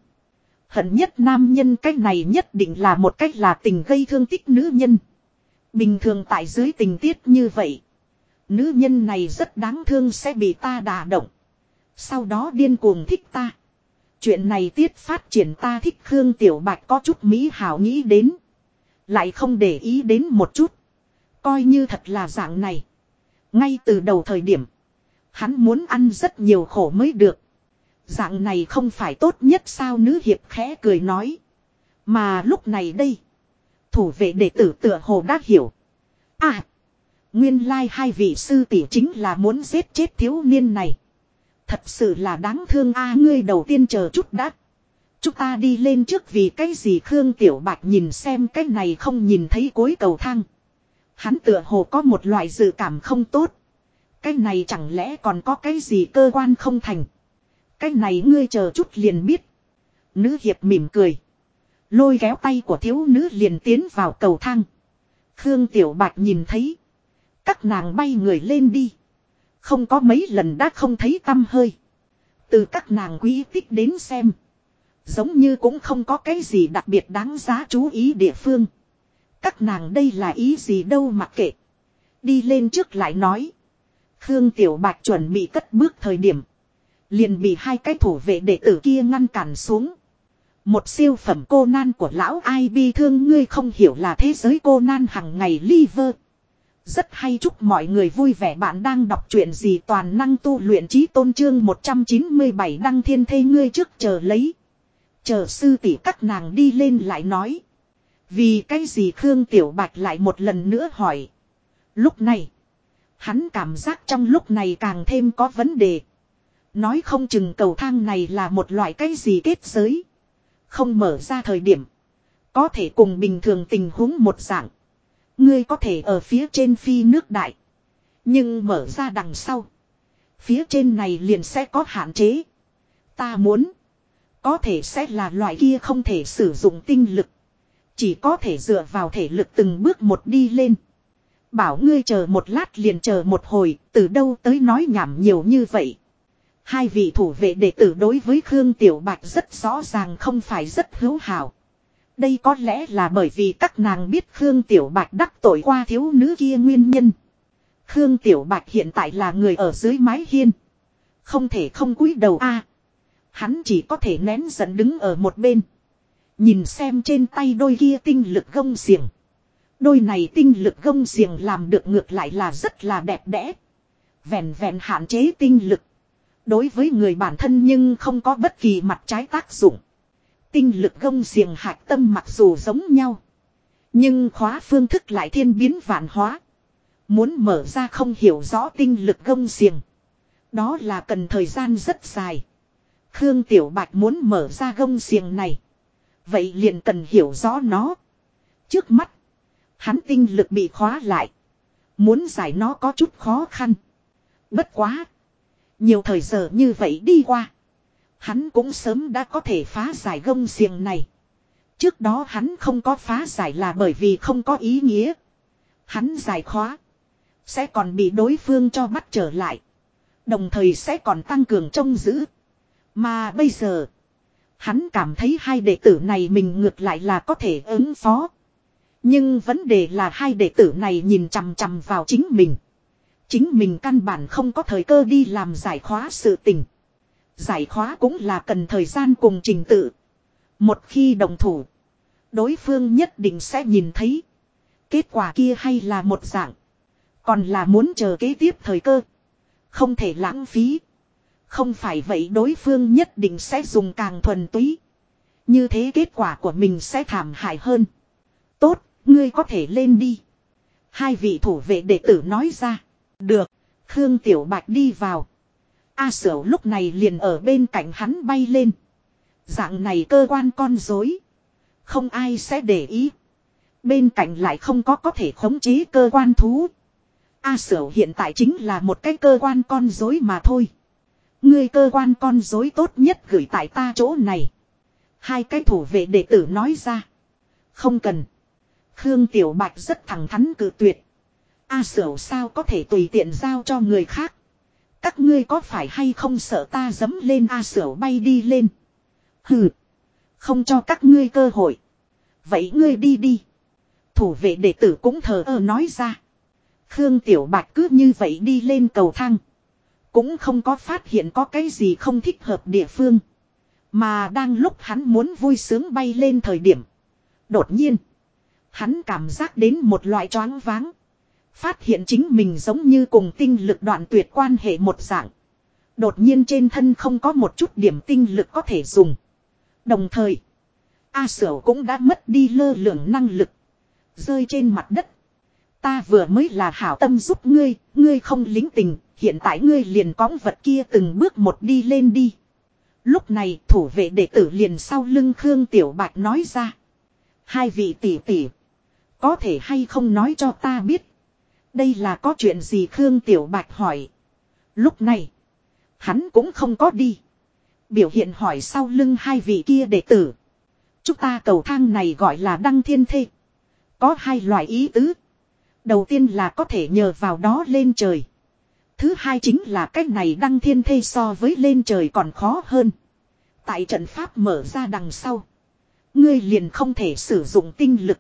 Hận nhất nam nhân cách này nhất định là một cách là tình gây thương tích nữ nhân. Bình thường tại dưới tình tiết như vậy. Nữ nhân này rất đáng thương sẽ bị ta đả động. Sau đó điên cuồng thích ta. Chuyện này tiết phát triển ta thích Khương Tiểu Bạch có chút mỹ hảo nghĩ đến. Lại không để ý đến một chút. Coi như thật là dạng này. Ngay từ đầu thời điểm. Hắn muốn ăn rất nhiều khổ mới được. Dạng này không phải tốt nhất sao nữ hiệp khẽ cười nói. Mà lúc này đây. Thủ vệ đệ tử tựa hồ đã hiểu. À. Nguyên lai like hai vị sư tỷ chính là muốn giết chết thiếu niên này. Thật sự là đáng thương a, ngươi đầu tiên chờ chút đã. Chúng ta đi lên trước vì cái gì Khương Tiểu Bạch nhìn xem cái này không nhìn thấy cuối cầu thang. Hắn tựa hồ có một loại dự cảm không tốt. Cái này chẳng lẽ còn có cái gì cơ quan không thành. Cái này ngươi chờ chút liền biết. Nữ hiệp mỉm cười. Lôi kéo tay của thiếu nữ liền tiến vào cầu thang. Khương Tiểu Bạch nhìn thấy. Các nàng bay người lên đi. Không có mấy lần đã không thấy tâm hơi. Từ các nàng quý tích đến xem. Giống như cũng không có cái gì đặc biệt đáng giá chú ý địa phương. Các nàng đây là ý gì đâu mặc kệ. Đi lên trước lại nói. Khương Tiểu Bạch chuẩn bị cất bước thời điểm. Liền bị hai cái thủ vệ đệ tử kia ngăn cản xuống. Một siêu phẩm cô nan của lão ai bi thương ngươi không hiểu là thế giới cô nan hằng ngày liver. Rất hay chúc mọi người vui vẻ bạn đang đọc chuyện gì toàn năng tu luyện trí tôn trương 197 đăng thiên thê ngươi trước chờ lấy. Chờ sư tỷ các nàng đi lên lại nói. Vì cái gì Khương Tiểu Bạch lại một lần nữa hỏi. Lúc này. Hắn cảm giác trong lúc này càng thêm có vấn đề. Nói không chừng cầu thang này là một loại cái gì kết giới. Không mở ra thời điểm. Có thể cùng bình thường tình huống một dạng. Ngươi có thể ở phía trên phi nước đại. Nhưng mở ra đằng sau. Phía trên này liền sẽ có hạn chế. Ta muốn. Có thể sẽ là loại kia không thể sử dụng tinh lực. Chỉ có thể dựa vào thể lực từng bước một đi lên. Bảo ngươi chờ một lát liền chờ một hồi, từ đâu tới nói nhảm nhiều như vậy. Hai vị thủ vệ đệ tử đối với Khương Tiểu Bạch rất rõ ràng không phải rất hữu hảo. Đây có lẽ là bởi vì các nàng biết Khương Tiểu Bạch đắc tội qua thiếu nữ kia nguyên nhân. Khương Tiểu Bạch hiện tại là người ở dưới mái hiên. Không thể không cúi đầu a. hắn chỉ có thể nén giận đứng ở một bên. Nhìn xem trên tay đôi kia tinh lực gông xiềng. Đôi này tinh lực gông xiềng làm được ngược lại là rất là đẹp đẽ. Vẹn vẹn hạn chế tinh lực. Đối với người bản thân nhưng không có bất kỳ mặt trái tác dụng. Tinh lực gông xiềng hạt tâm mặc dù giống nhau. Nhưng khóa phương thức lại thiên biến vạn hóa. Muốn mở ra không hiểu rõ tinh lực gông xiềng. Đó là cần thời gian rất dài. Khương Tiểu Bạch muốn mở ra gông xiềng này. Vậy liền cần hiểu rõ nó. Trước mắt. Hắn tinh lực bị khóa lại. Muốn giải nó có chút khó khăn. Bất quá. Nhiều thời giờ như vậy đi qua. Hắn cũng sớm đã có thể phá giải gông xiềng này. Trước đó hắn không có phá giải là bởi vì không có ý nghĩa. Hắn giải khóa. Sẽ còn bị đối phương cho bắt trở lại. Đồng thời sẽ còn tăng cường trông giữ. Mà bây giờ. Hắn cảm thấy hai đệ tử này mình ngược lại là có thể ứng phó. Nhưng vấn đề là hai đệ tử này nhìn chằm chằm vào chính mình. Chính mình căn bản không có thời cơ đi làm giải khóa sự tình. Giải khóa cũng là cần thời gian cùng trình tự. Một khi đồng thủ. Đối phương nhất định sẽ nhìn thấy. Kết quả kia hay là một dạng. Còn là muốn chờ kế tiếp thời cơ. Không thể lãng phí. Không phải vậy đối phương nhất định sẽ dùng càng thuần túy. Như thế kết quả của mình sẽ thảm hại hơn. Tốt, ngươi có thể lên đi. Hai vị thủ vệ đệ tử nói ra. Được, Khương Tiểu Bạch đi vào. A Sửu lúc này liền ở bên cạnh hắn bay lên. Dạng này cơ quan con dối. Không ai sẽ để ý. Bên cạnh lại không có có thể khống chế cơ quan thú. A Sửu hiện tại chính là một cái cơ quan con dối mà thôi. Ngươi cơ quan con dối tốt nhất gửi tại ta chỗ này. Hai cái thủ vệ đệ tử nói ra. Không cần. Khương Tiểu Bạch rất thẳng thắn cự tuyệt. A sở sao có thể tùy tiện giao cho người khác. Các ngươi có phải hay không sợ ta dấm lên A sở bay đi lên. Hừ. Không cho các ngươi cơ hội. Vậy ngươi đi đi. Thủ vệ đệ tử cũng thờ ơ nói ra. Khương Tiểu Bạch cứ như vậy đi lên cầu thang. Cũng không có phát hiện có cái gì không thích hợp địa phương. Mà đang lúc hắn muốn vui sướng bay lên thời điểm. Đột nhiên. Hắn cảm giác đến một loại choáng váng. Phát hiện chính mình giống như cùng tinh lực đoạn tuyệt quan hệ một dạng. Đột nhiên trên thân không có một chút điểm tinh lực có thể dùng. Đồng thời. A Sở cũng đã mất đi lơ lửng năng lực. Rơi trên mặt đất. Ta vừa mới là hảo tâm giúp ngươi, ngươi không lính tình, hiện tại ngươi liền cõng vật kia từng bước một đi lên đi. Lúc này thủ vệ đệ tử liền sau lưng Khương Tiểu Bạch nói ra. Hai vị tỷ tỷ. Có thể hay không nói cho ta biết. Đây là có chuyện gì Khương Tiểu Bạch hỏi. Lúc này. Hắn cũng không có đi. Biểu hiện hỏi sau lưng hai vị kia đệ tử. Chúng ta cầu thang này gọi là đăng thiên thê. Có hai loại ý tứ. Đầu tiên là có thể nhờ vào đó lên trời. Thứ hai chính là cách này đăng thiên thê so với lên trời còn khó hơn. Tại trận pháp mở ra đằng sau. Ngươi liền không thể sử dụng tinh lực.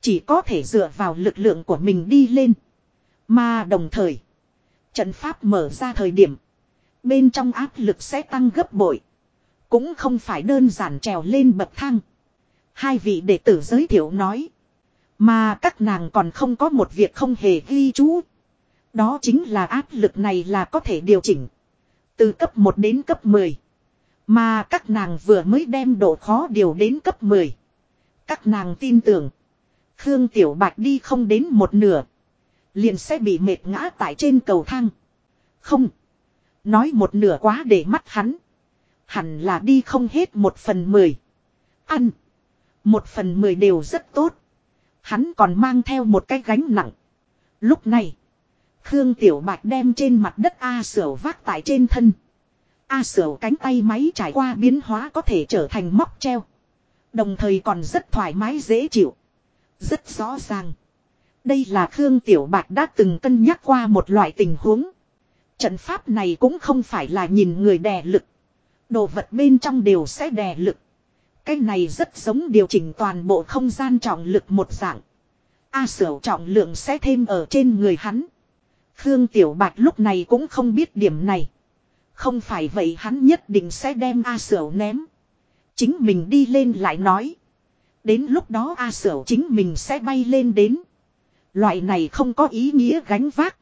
Chỉ có thể dựa vào lực lượng của mình đi lên. Mà đồng thời. Trận pháp mở ra thời điểm. Bên trong áp lực sẽ tăng gấp bội. Cũng không phải đơn giản trèo lên bậc thang. Hai vị đệ tử giới thiệu nói. Mà các nàng còn không có một việc không hề ghi chú. Đó chính là áp lực này là có thể điều chỉnh. Từ cấp 1 đến cấp 10. Mà các nàng vừa mới đem độ khó điều đến cấp 10. Các nàng tin tưởng. Khương Tiểu Bạch đi không đến một nửa. Liền sẽ bị mệt ngã tại trên cầu thang. Không. Nói một nửa quá để mắt hắn. Hẳn là đi không hết một phần mười. Ăn. Một phần mười đều rất tốt. Hắn còn mang theo một cái gánh nặng. Lúc này. Khương Tiểu Bạch đem trên mặt đất A Sở vác tại trên thân. A Sở cánh tay máy trải qua biến hóa có thể trở thành móc treo. Đồng thời còn rất thoải mái dễ chịu. Rất rõ ràng. Đây là Khương Tiểu bạc đã từng cân nhắc qua một loại tình huống. Trận pháp này cũng không phải là nhìn người đè lực. Đồ vật bên trong đều sẽ đè lực. Cái này rất giống điều chỉnh toàn bộ không gian trọng lực một dạng. A sở trọng lượng sẽ thêm ở trên người hắn. Khương Tiểu Bạch lúc này cũng không biết điểm này. Không phải vậy hắn nhất định sẽ đem A sở ném. Chính mình đi lên lại nói. Đến lúc đó A sở chính mình sẽ bay lên đến. Loại này không có ý nghĩa gánh vác.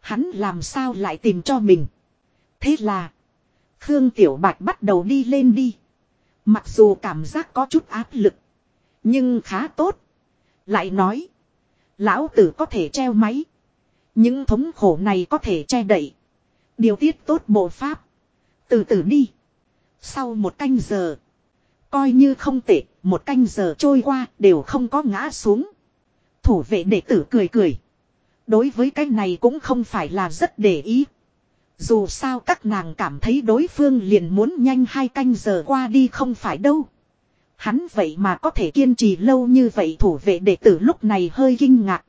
Hắn làm sao lại tìm cho mình. Thế là. Khương Tiểu Bạch bắt đầu đi lên đi. Mặc dù cảm giác có chút áp lực. Nhưng khá tốt. Lại nói. Lão tử có thể treo máy. Những thống khổ này có thể che đậy. Điều tiết tốt bộ pháp. Từ từ đi. Sau một canh giờ. Coi như không tệ. Một canh giờ trôi qua đều không có ngã xuống. Thủ vệ đệ tử cười cười. Đối với cái này cũng không phải là rất để ý. Dù sao các nàng cảm thấy đối phương liền muốn nhanh hai canh giờ qua đi không phải đâu. Hắn vậy mà có thể kiên trì lâu như vậy thủ vệ đệ tử lúc này hơi kinh ngạc.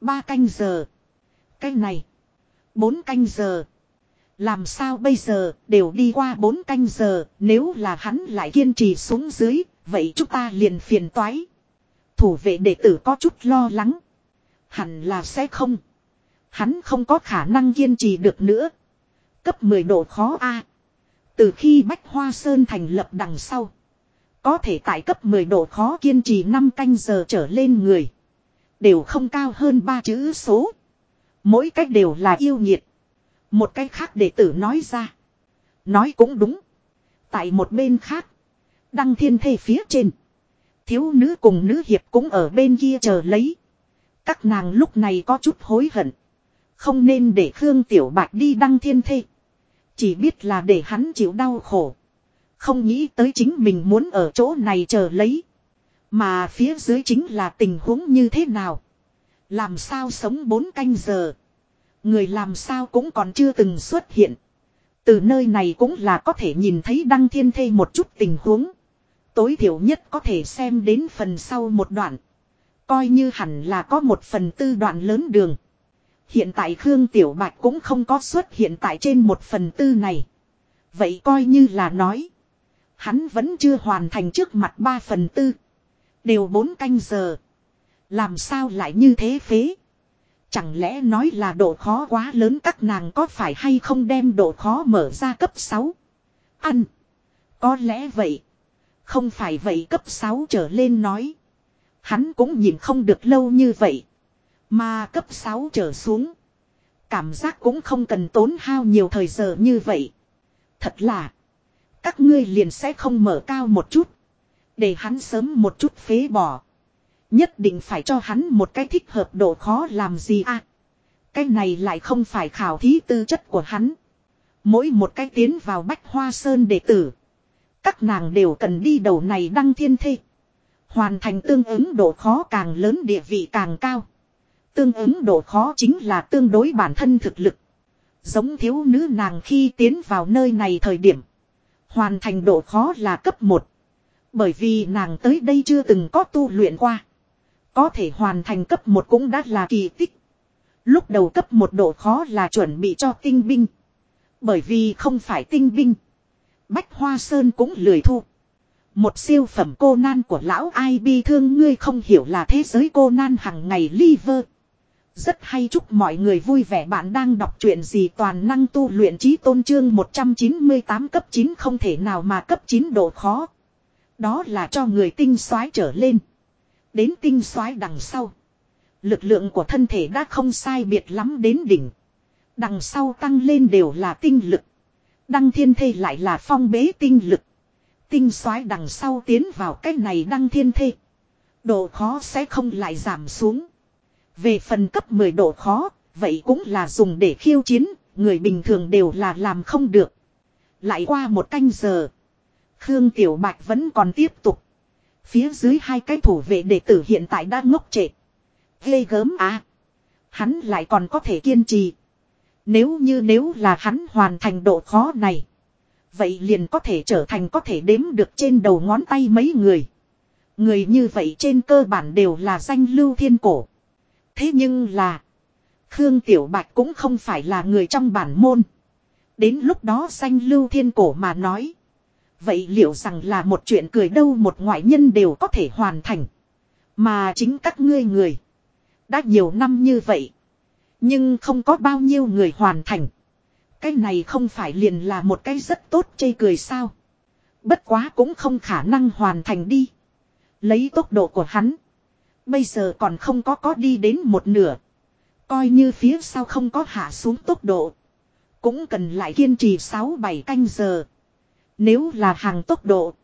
Ba canh giờ. Cái này. Bốn canh giờ. Làm sao bây giờ đều đi qua bốn canh giờ nếu là hắn lại kiên trì xuống dưới, vậy chúng ta liền phiền toái. Thủ vệ đệ tử có chút lo lắng. Hẳn là sẽ không. Hắn không có khả năng kiên trì được nữa. Cấp 10 độ khó A. Từ khi Bách Hoa Sơn thành lập đằng sau. Có thể tại cấp 10 độ khó kiên trì 5 canh giờ trở lên người. Đều không cao hơn ba chữ số. Mỗi cách đều là yêu nhiệt. Một cách khác đệ tử nói ra. Nói cũng đúng. Tại một bên khác. Đăng thiên thê phía trên. Thiếu nữ cùng nữ hiệp cũng ở bên kia chờ lấy. Các nàng lúc này có chút hối hận. Không nên để Khương Tiểu Bạch đi đăng thiên thê. Chỉ biết là để hắn chịu đau khổ. Không nghĩ tới chính mình muốn ở chỗ này chờ lấy. Mà phía dưới chính là tình huống như thế nào. Làm sao sống bốn canh giờ. Người làm sao cũng còn chưa từng xuất hiện. Từ nơi này cũng là có thể nhìn thấy đăng thiên thê một chút tình huống. Tối thiểu nhất có thể xem đến phần sau một đoạn. Coi như hẳn là có một phần tư đoạn lớn đường. Hiện tại Khương Tiểu Bạch cũng không có xuất hiện tại trên một phần tư này. Vậy coi như là nói. Hắn vẫn chưa hoàn thành trước mặt ba phần tư. Đều bốn canh giờ. Làm sao lại như thế phế. Chẳng lẽ nói là độ khó quá lớn các nàng có phải hay không đem độ khó mở ra cấp 6? Ăn. Có lẽ vậy. Không phải vậy cấp 6 trở lên nói. Hắn cũng nhìn không được lâu như vậy. Mà cấp 6 trở xuống. Cảm giác cũng không cần tốn hao nhiều thời giờ như vậy. Thật là. Các ngươi liền sẽ không mở cao một chút. Để hắn sớm một chút phế bỏ. Nhất định phải cho hắn một cái thích hợp độ khó làm gì à. Cái này lại không phải khảo thí tư chất của hắn. Mỗi một cái tiến vào bách hoa sơn đệ tử. Các nàng đều cần đi đầu này đăng thiên thê. Hoàn thành tương ứng độ khó càng lớn địa vị càng cao. Tương ứng độ khó chính là tương đối bản thân thực lực. Giống thiếu nữ nàng khi tiến vào nơi này thời điểm. Hoàn thành độ khó là cấp 1. Bởi vì nàng tới đây chưa từng có tu luyện qua. Có thể hoàn thành cấp 1 cũng đã là kỳ tích. Lúc đầu cấp 1 độ khó là chuẩn bị cho tinh binh. Bởi vì không phải tinh binh. Bách Hoa Sơn cũng lười thu. Một siêu phẩm cô nan của lão ai bi thương ngươi không hiểu là thế giới cô nan hằng ngày liver. Rất hay chúc mọi người vui vẻ bạn đang đọc truyện gì toàn năng tu luyện trí tôn trương 198 cấp 9 không thể nào mà cấp 9 độ khó. Đó là cho người tinh soái trở lên. Đến tinh soái đằng sau. Lực lượng của thân thể đã không sai biệt lắm đến đỉnh. Đằng sau tăng lên đều là tinh lực. Đăng thiên thê lại là phong bế tinh lực. Tinh soái đằng sau tiến vào cách này đăng thiên thê. Độ khó sẽ không lại giảm xuống. Về phần cấp 10 độ khó, vậy cũng là dùng để khiêu chiến, người bình thường đều là làm không được. Lại qua một canh giờ. Khương Tiểu Bạch vẫn còn tiếp tục. Phía dưới hai cái thủ vệ đệ tử hiện tại đang ngốc trệ. Ghê gớm à. Hắn lại còn có thể kiên trì. Nếu như nếu là hắn hoàn thành độ khó này. Vậy liền có thể trở thành có thể đếm được trên đầu ngón tay mấy người. Người như vậy trên cơ bản đều là danh lưu thiên cổ. Thế nhưng là. Khương Tiểu Bạch cũng không phải là người trong bản môn. Đến lúc đó danh lưu thiên cổ mà nói. Vậy liệu rằng là một chuyện cười đâu một ngoại nhân đều có thể hoàn thành. Mà chính các ngươi người. Đã nhiều năm như vậy. Nhưng không có bao nhiêu người hoàn thành. Cái này không phải liền là một cái rất tốt chê cười sao. Bất quá cũng không khả năng hoàn thành đi. Lấy tốc độ của hắn. Bây giờ còn không có có đi đến một nửa. Coi như phía sau không có hạ xuống tốc độ. Cũng cần lại kiên trì 6-7 canh giờ. Nếu là hàng tốc độ.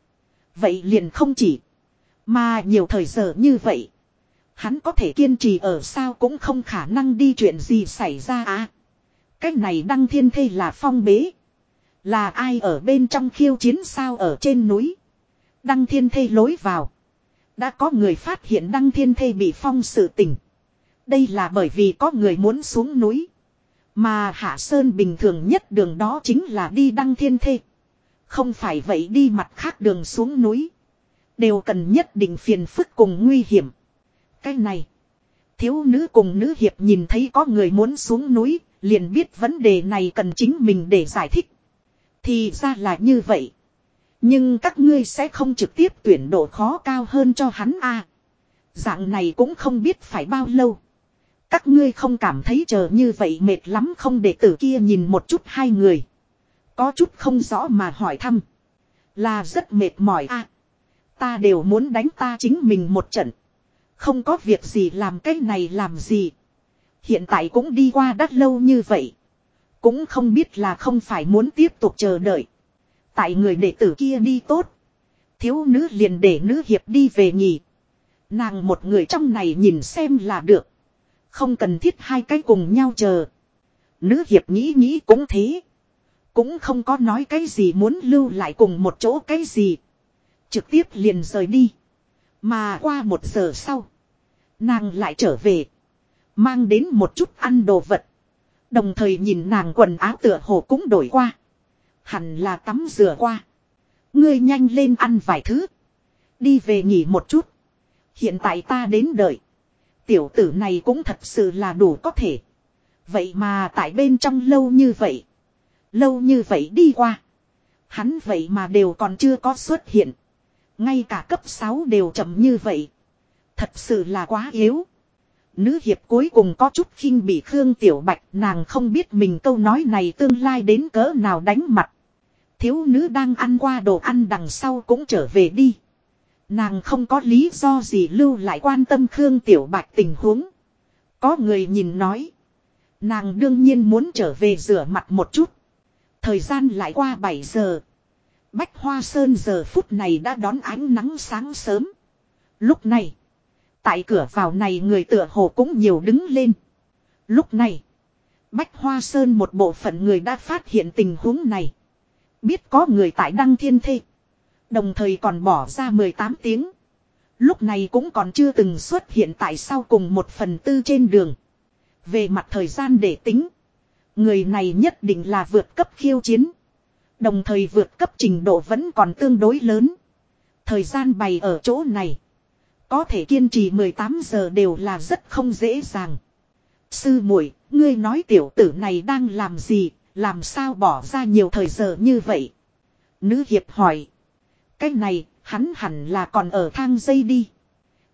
Vậy liền không chỉ. Mà nhiều thời giờ như vậy. Hắn có thể kiên trì ở sao cũng không khả năng đi chuyện gì xảy ra à. Cách này đăng thiên thê là phong bế. Là ai ở bên trong khiêu chiến sao ở trên núi. Đăng thiên thê lối vào. Đã có người phát hiện đăng thiên thê bị phong sự tỉnh Đây là bởi vì có người muốn xuống núi. Mà Hạ Sơn bình thường nhất đường đó chính là đi đăng thiên thê. Không phải vậy đi mặt khác đường xuống núi. Đều cần nhất định phiền phức cùng nguy hiểm. Cái này. Thiếu nữ cùng nữ hiệp nhìn thấy có người muốn xuống núi. Liền biết vấn đề này cần chính mình để giải thích. Thì ra là như vậy. Nhưng các ngươi sẽ không trực tiếp tuyển độ khó cao hơn cho hắn a. Dạng này cũng không biết phải bao lâu. Các ngươi không cảm thấy chờ như vậy mệt lắm không để tử kia nhìn một chút hai người. Có chút không rõ mà hỏi thăm. Là rất mệt mỏi a. ta đều muốn đánh ta chính mình một trận. Không có việc gì làm cái này làm gì. Hiện tại cũng đi qua đắt lâu như vậy. Cũng không biết là không phải muốn tiếp tục chờ đợi. Tại người đệ tử kia đi tốt. Thiếu nữ liền để nữ hiệp đi về nhỉ. Nàng một người trong này nhìn xem là được. Không cần thiết hai cái cùng nhau chờ. Nữ hiệp nghĩ nghĩ cũng thế. Cũng không có nói cái gì muốn lưu lại cùng một chỗ cái gì. Trực tiếp liền rời đi. Mà qua một giờ sau. Nàng lại trở về. Mang đến một chút ăn đồ vật. Đồng thời nhìn nàng quần áo tựa hồ cũng đổi qua. Hẳn là tắm rửa qua. Ngươi nhanh lên ăn vài thứ. Đi về nghỉ một chút. Hiện tại ta đến đợi. Tiểu tử này cũng thật sự là đủ có thể. Vậy mà tại bên trong lâu như vậy. Lâu như vậy đi qua. Hắn vậy mà đều còn chưa có xuất hiện. Ngay cả cấp 6 đều chậm như vậy. Thật sự là quá yếu. Nữ hiệp cuối cùng có chút khinh bị Khương Tiểu Bạch, nàng không biết mình câu nói này tương lai đến cỡ nào đánh mặt. Thiếu nữ đang ăn qua đồ ăn đằng sau cũng trở về đi. Nàng không có lý do gì lưu lại quan tâm Khương Tiểu Bạch tình huống. Có người nhìn nói. Nàng đương nhiên muốn trở về rửa mặt một chút. Thời gian lại qua 7 giờ. Bách Hoa Sơn giờ phút này đã đón ánh nắng sáng sớm. Lúc này. Tại cửa vào này người tựa hồ cũng nhiều đứng lên. Lúc này. Bách Hoa Sơn một bộ phận người đã phát hiện tình huống này. Biết có người tại đăng thiên thê. Đồng thời còn bỏ ra 18 tiếng. Lúc này cũng còn chưa từng xuất hiện tại sau cùng một phần tư trên đường. Về mặt thời gian để tính. Người này nhất định là vượt cấp khiêu chiến. Đồng thời vượt cấp trình độ vẫn còn tương đối lớn. Thời gian bày ở chỗ này. Có thể kiên trì 18 giờ đều là rất không dễ dàng. Sư muội ngươi nói tiểu tử này đang làm gì, làm sao bỏ ra nhiều thời giờ như vậy? Nữ hiệp hỏi. Cái này, hắn hẳn là còn ở thang dây đi.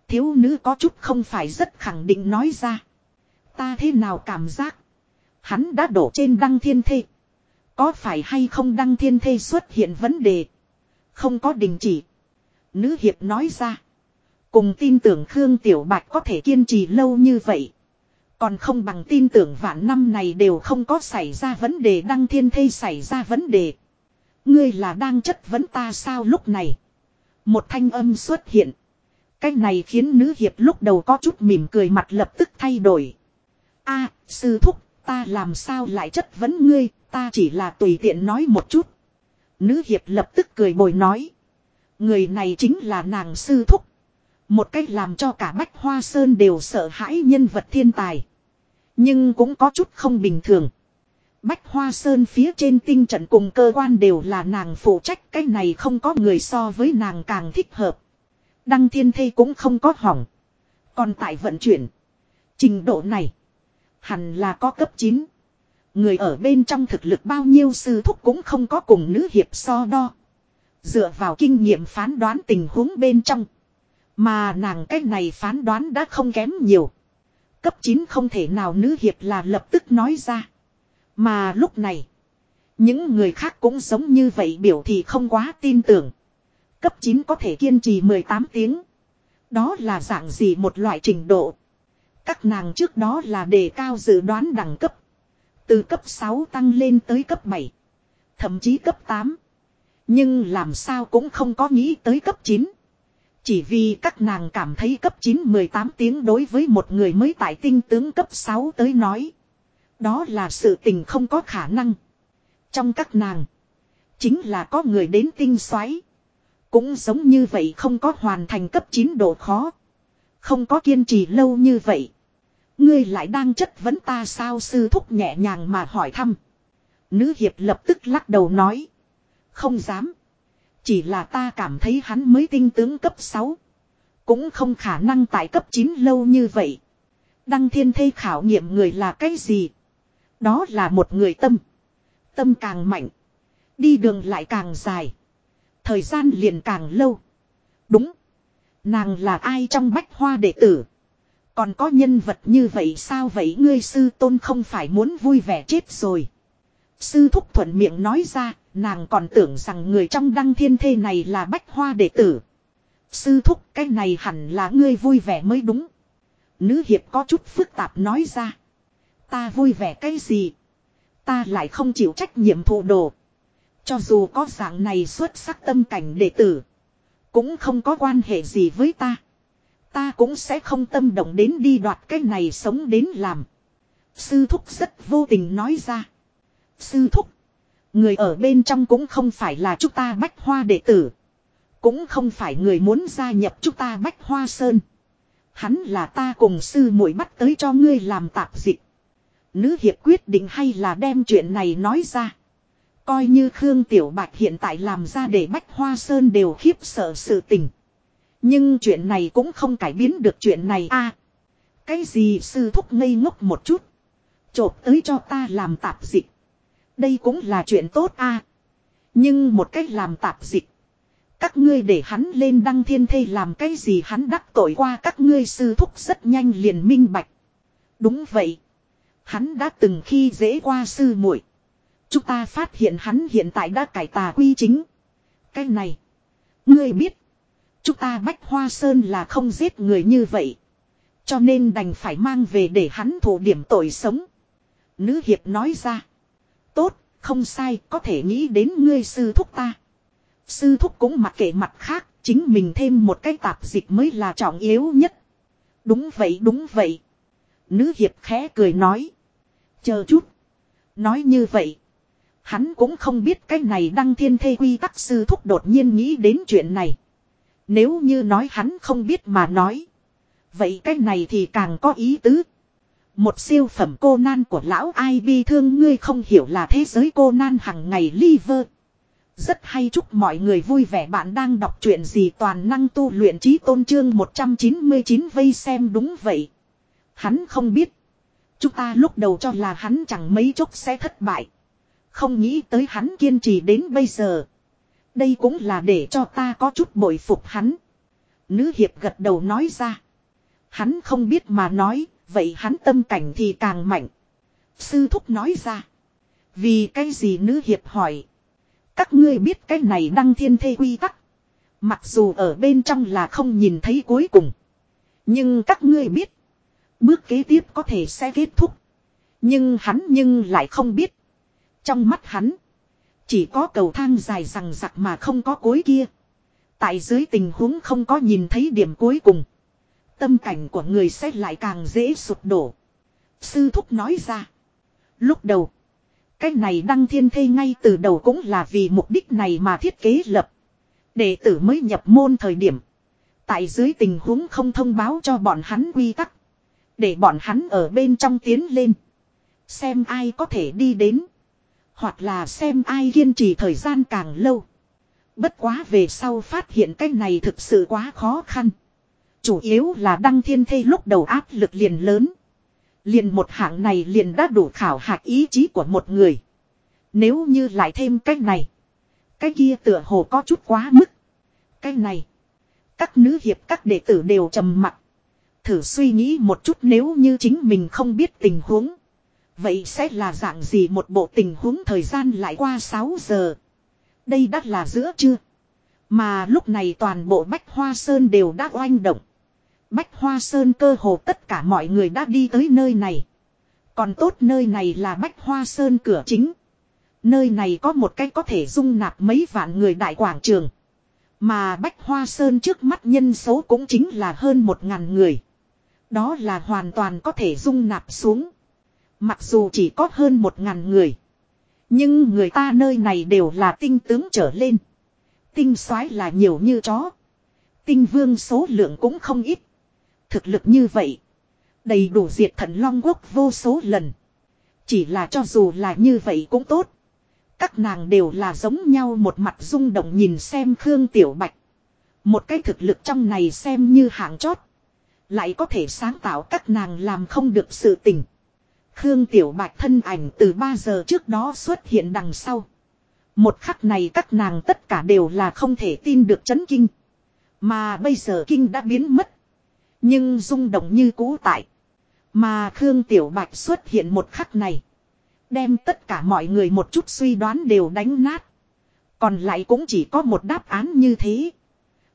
Thiếu nữ có chút không phải rất khẳng định nói ra. Ta thế nào cảm giác? Hắn đã đổ trên đăng thiên thê. Có phải hay không đăng thiên thê xuất hiện vấn đề? Không có đình chỉ. Nữ hiệp nói ra. Cùng tin tưởng Khương Tiểu Bạch có thể kiên trì lâu như vậy. Còn không bằng tin tưởng vạn năm này đều không có xảy ra vấn đề đăng thiên thê xảy ra vấn đề. Ngươi là đang chất vấn ta sao lúc này. Một thanh âm xuất hiện. Cái này khiến nữ hiệp lúc đầu có chút mỉm cười mặt lập tức thay đổi. a sư thúc, ta làm sao lại chất vấn ngươi, ta chỉ là tùy tiện nói một chút. Nữ hiệp lập tức cười bồi nói. Người này chính là nàng sư thúc. Một cách làm cho cả Bách Hoa Sơn đều sợ hãi nhân vật thiên tài. Nhưng cũng có chút không bình thường. Bách Hoa Sơn phía trên tinh trận cùng cơ quan đều là nàng phụ trách cái này không có người so với nàng càng thích hợp. Đăng thiên thây cũng không có hỏng. Còn tại vận chuyển. Trình độ này. Hẳn là có cấp 9. Người ở bên trong thực lực bao nhiêu sư thúc cũng không có cùng nữ hiệp so đo. Dựa vào kinh nghiệm phán đoán tình huống bên trong. Mà nàng cách này phán đoán đã không kém nhiều. Cấp 9 không thể nào nữ hiệp là lập tức nói ra. Mà lúc này. Những người khác cũng giống như vậy biểu thì không quá tin tưởng. Cấp 9 có thể kiên trì 18 tiếng. Đó là dạng gì một loại trình độ. Các nàng trước đó là đề cao dự đoán đẳng cấp. Từ cấp 6 tăng lên tới cấp 7. Thậm chí cấp 8. Nhưng làm sao cũng không có nghĩ tới cấp 9. Chỉ vì các nàng cảm thấy cấp 9 18 tiếng đối với một người mới tại tinh tướng cấp 6 tới nói. Đó là sự tình không có khả năng. Trong các nàng. Chính là có người đến tinh xoáy. Cũng giống như vậy không có hoàn thành cấp 9 độ khó. Không có kiên trì lâu như vậy. Ngươi lại đang chất vấn ta sao sư thúc nhẹ nhàng mà hỏi thăm. Nữ hiệp lập tức lắc đầu nói. Không dám. Chỉ là ta cảm thấy hắn mới tinh tướng cấp 6. Cũng không khả năng tại cấp 9 lâu như vậy. Đăng thiên thây khảo nghiệm người là cái gì? Đó là một người tâm. Tâm càng mạnh. Đi đường lại càng dài. Thời gian liền càng lâu. Đúng. Nàng là ai trong bách hoa đệ tử? Còn có nhân vật như vậy sao vậy ngươi sư tôn không phải muốn vui vẻ chết rồi. Sư thúc thuận miệng nói ra, nàng còn tưởng rằng người trong đăng thiên thê này là bách hoa đệ tử. Sư thúc cái này hẳn là ngươi vui vẻ mới đúng. Nữ hiệp có chút phức tạp nói ra. Ta vui vẻ cái gì? Ta lại không chịu trách nhiệm thụ đồ. Cho dù có dạng này xuất sắc tâm cảnh đệ tử. Cũng không có quan hệ gì với ta. Ta cũng sẽ không tâm động đến đi đoạt cái này sống đến làm. Sư thúc rất vô tình nói ra. Sư thúc. Người ở bên trong cũng không phải là chúng ta bách hoa đệ tử. Cũng không phải người muốn gia nhập chúng ta bách hoa sơn. Hắn là ta cùng sư muội bắt tới cho ngươi làm tạp dịch. Nữ hiệp quyết định hay là đem chuyện này nói ra. Coi như Khương Tiểu Bạch hiện tại làm ra để Bách Hoa Sơn đều khiếp sợ sự tình. Nhưng chuyện này cũng không cải biến được chuyện này a. cái gì sư thúc ngây ngốc một chút. Chộp tới cho ta làm tạp dịch. Đây cũng là chuyện tốt a. Nhưng một cách làm tạp dịch. Các ngươi để hắn lên đăng thiên thê làm cái gì hắn đắc tội qua các ngươi sư thúc rất nhanh liền minh bạch. Đúng vậy. Hắn đã từng khi dễ qua sư muội. Chúng ta phát hiện hắn hiện tại đã cải tà quy chính. Cái này. Ngươi biết. Chúng ta Bách Hoa Sơn là không giết người như vậy. Cho nên đành phải mang về để hắn thủ điểm tội sống. Nữ hiệp nói ra. Tốt, không sai, có thể nghĩ đến ngươi sư thúc ta. Sư thúc cũng mặc kệ mặt khác, chính mình thêm một cái tạp dịch mới là trọng yếu nhất. Đúng vậy, đúng vậy. Nữ hiệp khẽ cười nói. Chờ chút. Nói như vậy. Hắn cũng không biết cái này đăng thiên thê quy tắc sư thúc đột nhiên nghĩ đến chuyện này. Nếu như nói hắn không biết mà nói. Vậy cái này thì càng có ý tứ. Một siêu phẩm cô nan của lão ai bi thương ngươi không hiểu là thế giới cô nan hằng ngày liver. Rất hay chúc mọi người vui vẻ bạn đang đọc truyện gì toàn năng tu luyện trí tôn trương 199 vây xem đúng vậy. Hắn không biết. Chúng ta lúc đầu cho là hắn chẳng mấy chốc sẽ thất bại. Không nghĩ tới hắn kiên trì đến bây giờ. Đây cũng là để cho ta có chút bội phục hắn. Nữ hiệp gật đầu nói ra. Hắn không biết mà nói, vậy hắn tâm cảnh thì càng mạnh. Sư thúc nói ra. Vì cái gì nữ hiệp hỏi. Các ngươi biết cái này đăng thiên thê quy tắc. Mặc dù ở bên trong là không nhìn thấy cuối cùng. Nhưng các ngươi biết. Bước kế tiếp có thể sẽ kết thúc. Nhưng hắn nhưng lại không biết. Trong mắt hắn. Chỉ có cầu thang dài rằng rặc mà không có cuối kia. Tại dưới tình huống không có nhìn thấy điểm cuối cùng. Tâm cảnh của người sẽ lại càng dễ sụp đổ. Sư Thúc nói ra. Lúc đầu. Cái này đăng thiên thê ngay từ đầu cũng là vì mục đích này mà thiết kế lập. Đệ tử mới nhập môn thời điểm. Tại dưới tình huống không thông báo cho bọn hắn quy tắc. Để bọn hắn ở bên trong tiến lên. Xem ai có thể đi đến. Hoặc là xem ai kiên trì thời gian càng lâu. Bất quá về sau phát hiện cái này thực sự quá khó khăn. Chủ yếu là đăng thiên thê lúc đầu áp lực liền lớn. Liền một hạng này liền đã đủ khảo hạch ý chí của một người. Nếu như lại thêm cái này. Cái kia tựa hồ có chút quá mức. Cái này. Các nữ hiệp các đệ tử đều trầm mặc. Thử suy nghĩ một chút nếu như chính mình không biết tình huống. Vậy sẽ là dạng gì một bộ tình huống thời gian lại qua 6 giờ. Đây đã là giữa trưa. Mà lúc này toàn bộ Bách Hoa Sơn đều đã oanh động. Bách Hoa Sơn cơ hồ tất cả mọi người đã đi tới nơi này. Còn tốt nơi này là Bách Hoa Sơn cửa chính. Nơi này có một cái có thể dung nạp mấy vạn người đại quảng trường. Mà Bách Hoa Sơn trước mắt nhân số cũng chính là hơn một ngàn người. Đó là hoàn toàn có thể dung nạp xuống. Mặc dù chỉ có hơn một ngàn người. Nhưng người ta nơi này đều là tinh tướng trở lên. Tinh soái là nhiều như chó. Tinh vương số lượng cũng không ít. Thực lực như vậy. Đầy đủ diệt thần long quốc vô số lần. Chỉ là cho dù là như vậy cũng tốt. Các nàng đều là giống nhau một mặt rung động nhìn xem Khương Tiểu Bạch. Một cái thực lực trong này xem như hạng chót. Lại có thể sáng tạo các nàng làm không được sự tình. Khương Tiểu Bạch thân ảnh từ 3 giờ trước đó xuất hiện đằng sau. Một khắc này các nàng tất cả đều là không thể tin được chấn kinh. Mà bây giờ kinh đã biến mất. Nhưng rung động như cũ tại. Mà Khương Tiểu Bạch xuất hiện một khắc này. Đem tất cả mọi người một chút suy đoán đều đánh nát. Còn lại cũng chỉ có một đáp án như thế.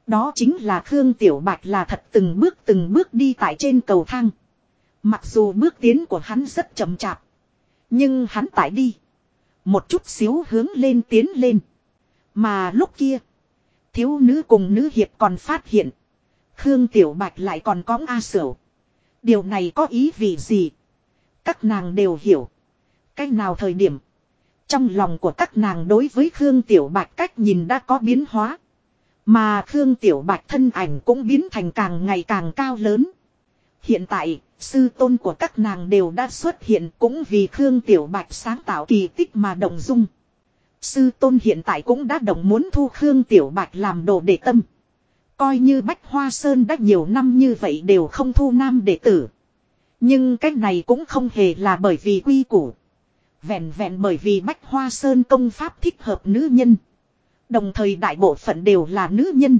Đó chính là Khương Tiểu Bạch là thật từng bước từng bước đi tại trên cầu thang. Mặc dù bước tiến của hắn rất chậm chạp. Nhưng hắn tải đi. Một chút xíu hướng lên tiến lên. Mà lúc kia. Thiếu nữ cùng nữ hiệp còn phát hiện. Khương Tiểu Bạch lại còn có A Sửu. Điều này có ý vị gì? Các nàng đều hiểu. Cách nào thời điểm. Trong lòng của các nàng đối với Khương Tiểu Bạch cách nhìn đã có biến hóa. Mà Khương Tiểu Bạch thân ảnh cũng biến thành càng ngày càng cao lớn. Hiện tại, sư tôn của các nàng đều đã xuất hiện cũng vì Khương Tiểu Bạch sáng tạo kỳ tích mà động dung. Sư tôn hiện tại cũng đã đồng muốn thu Khương Tiểu Bạch làm đồ đệ tâm. Coi như Bách Hoa Sơn đã nhiều năm như vậy đều không thu nam đệ tử. Nhưng cách này cũng không hề là bởi vì quy củ. Vẹn vẹn bởi vì Bách Hoa Sơn công pháp thích hợp nữ nhân. Đồng thời đại bộ phận đều là nữ nhân.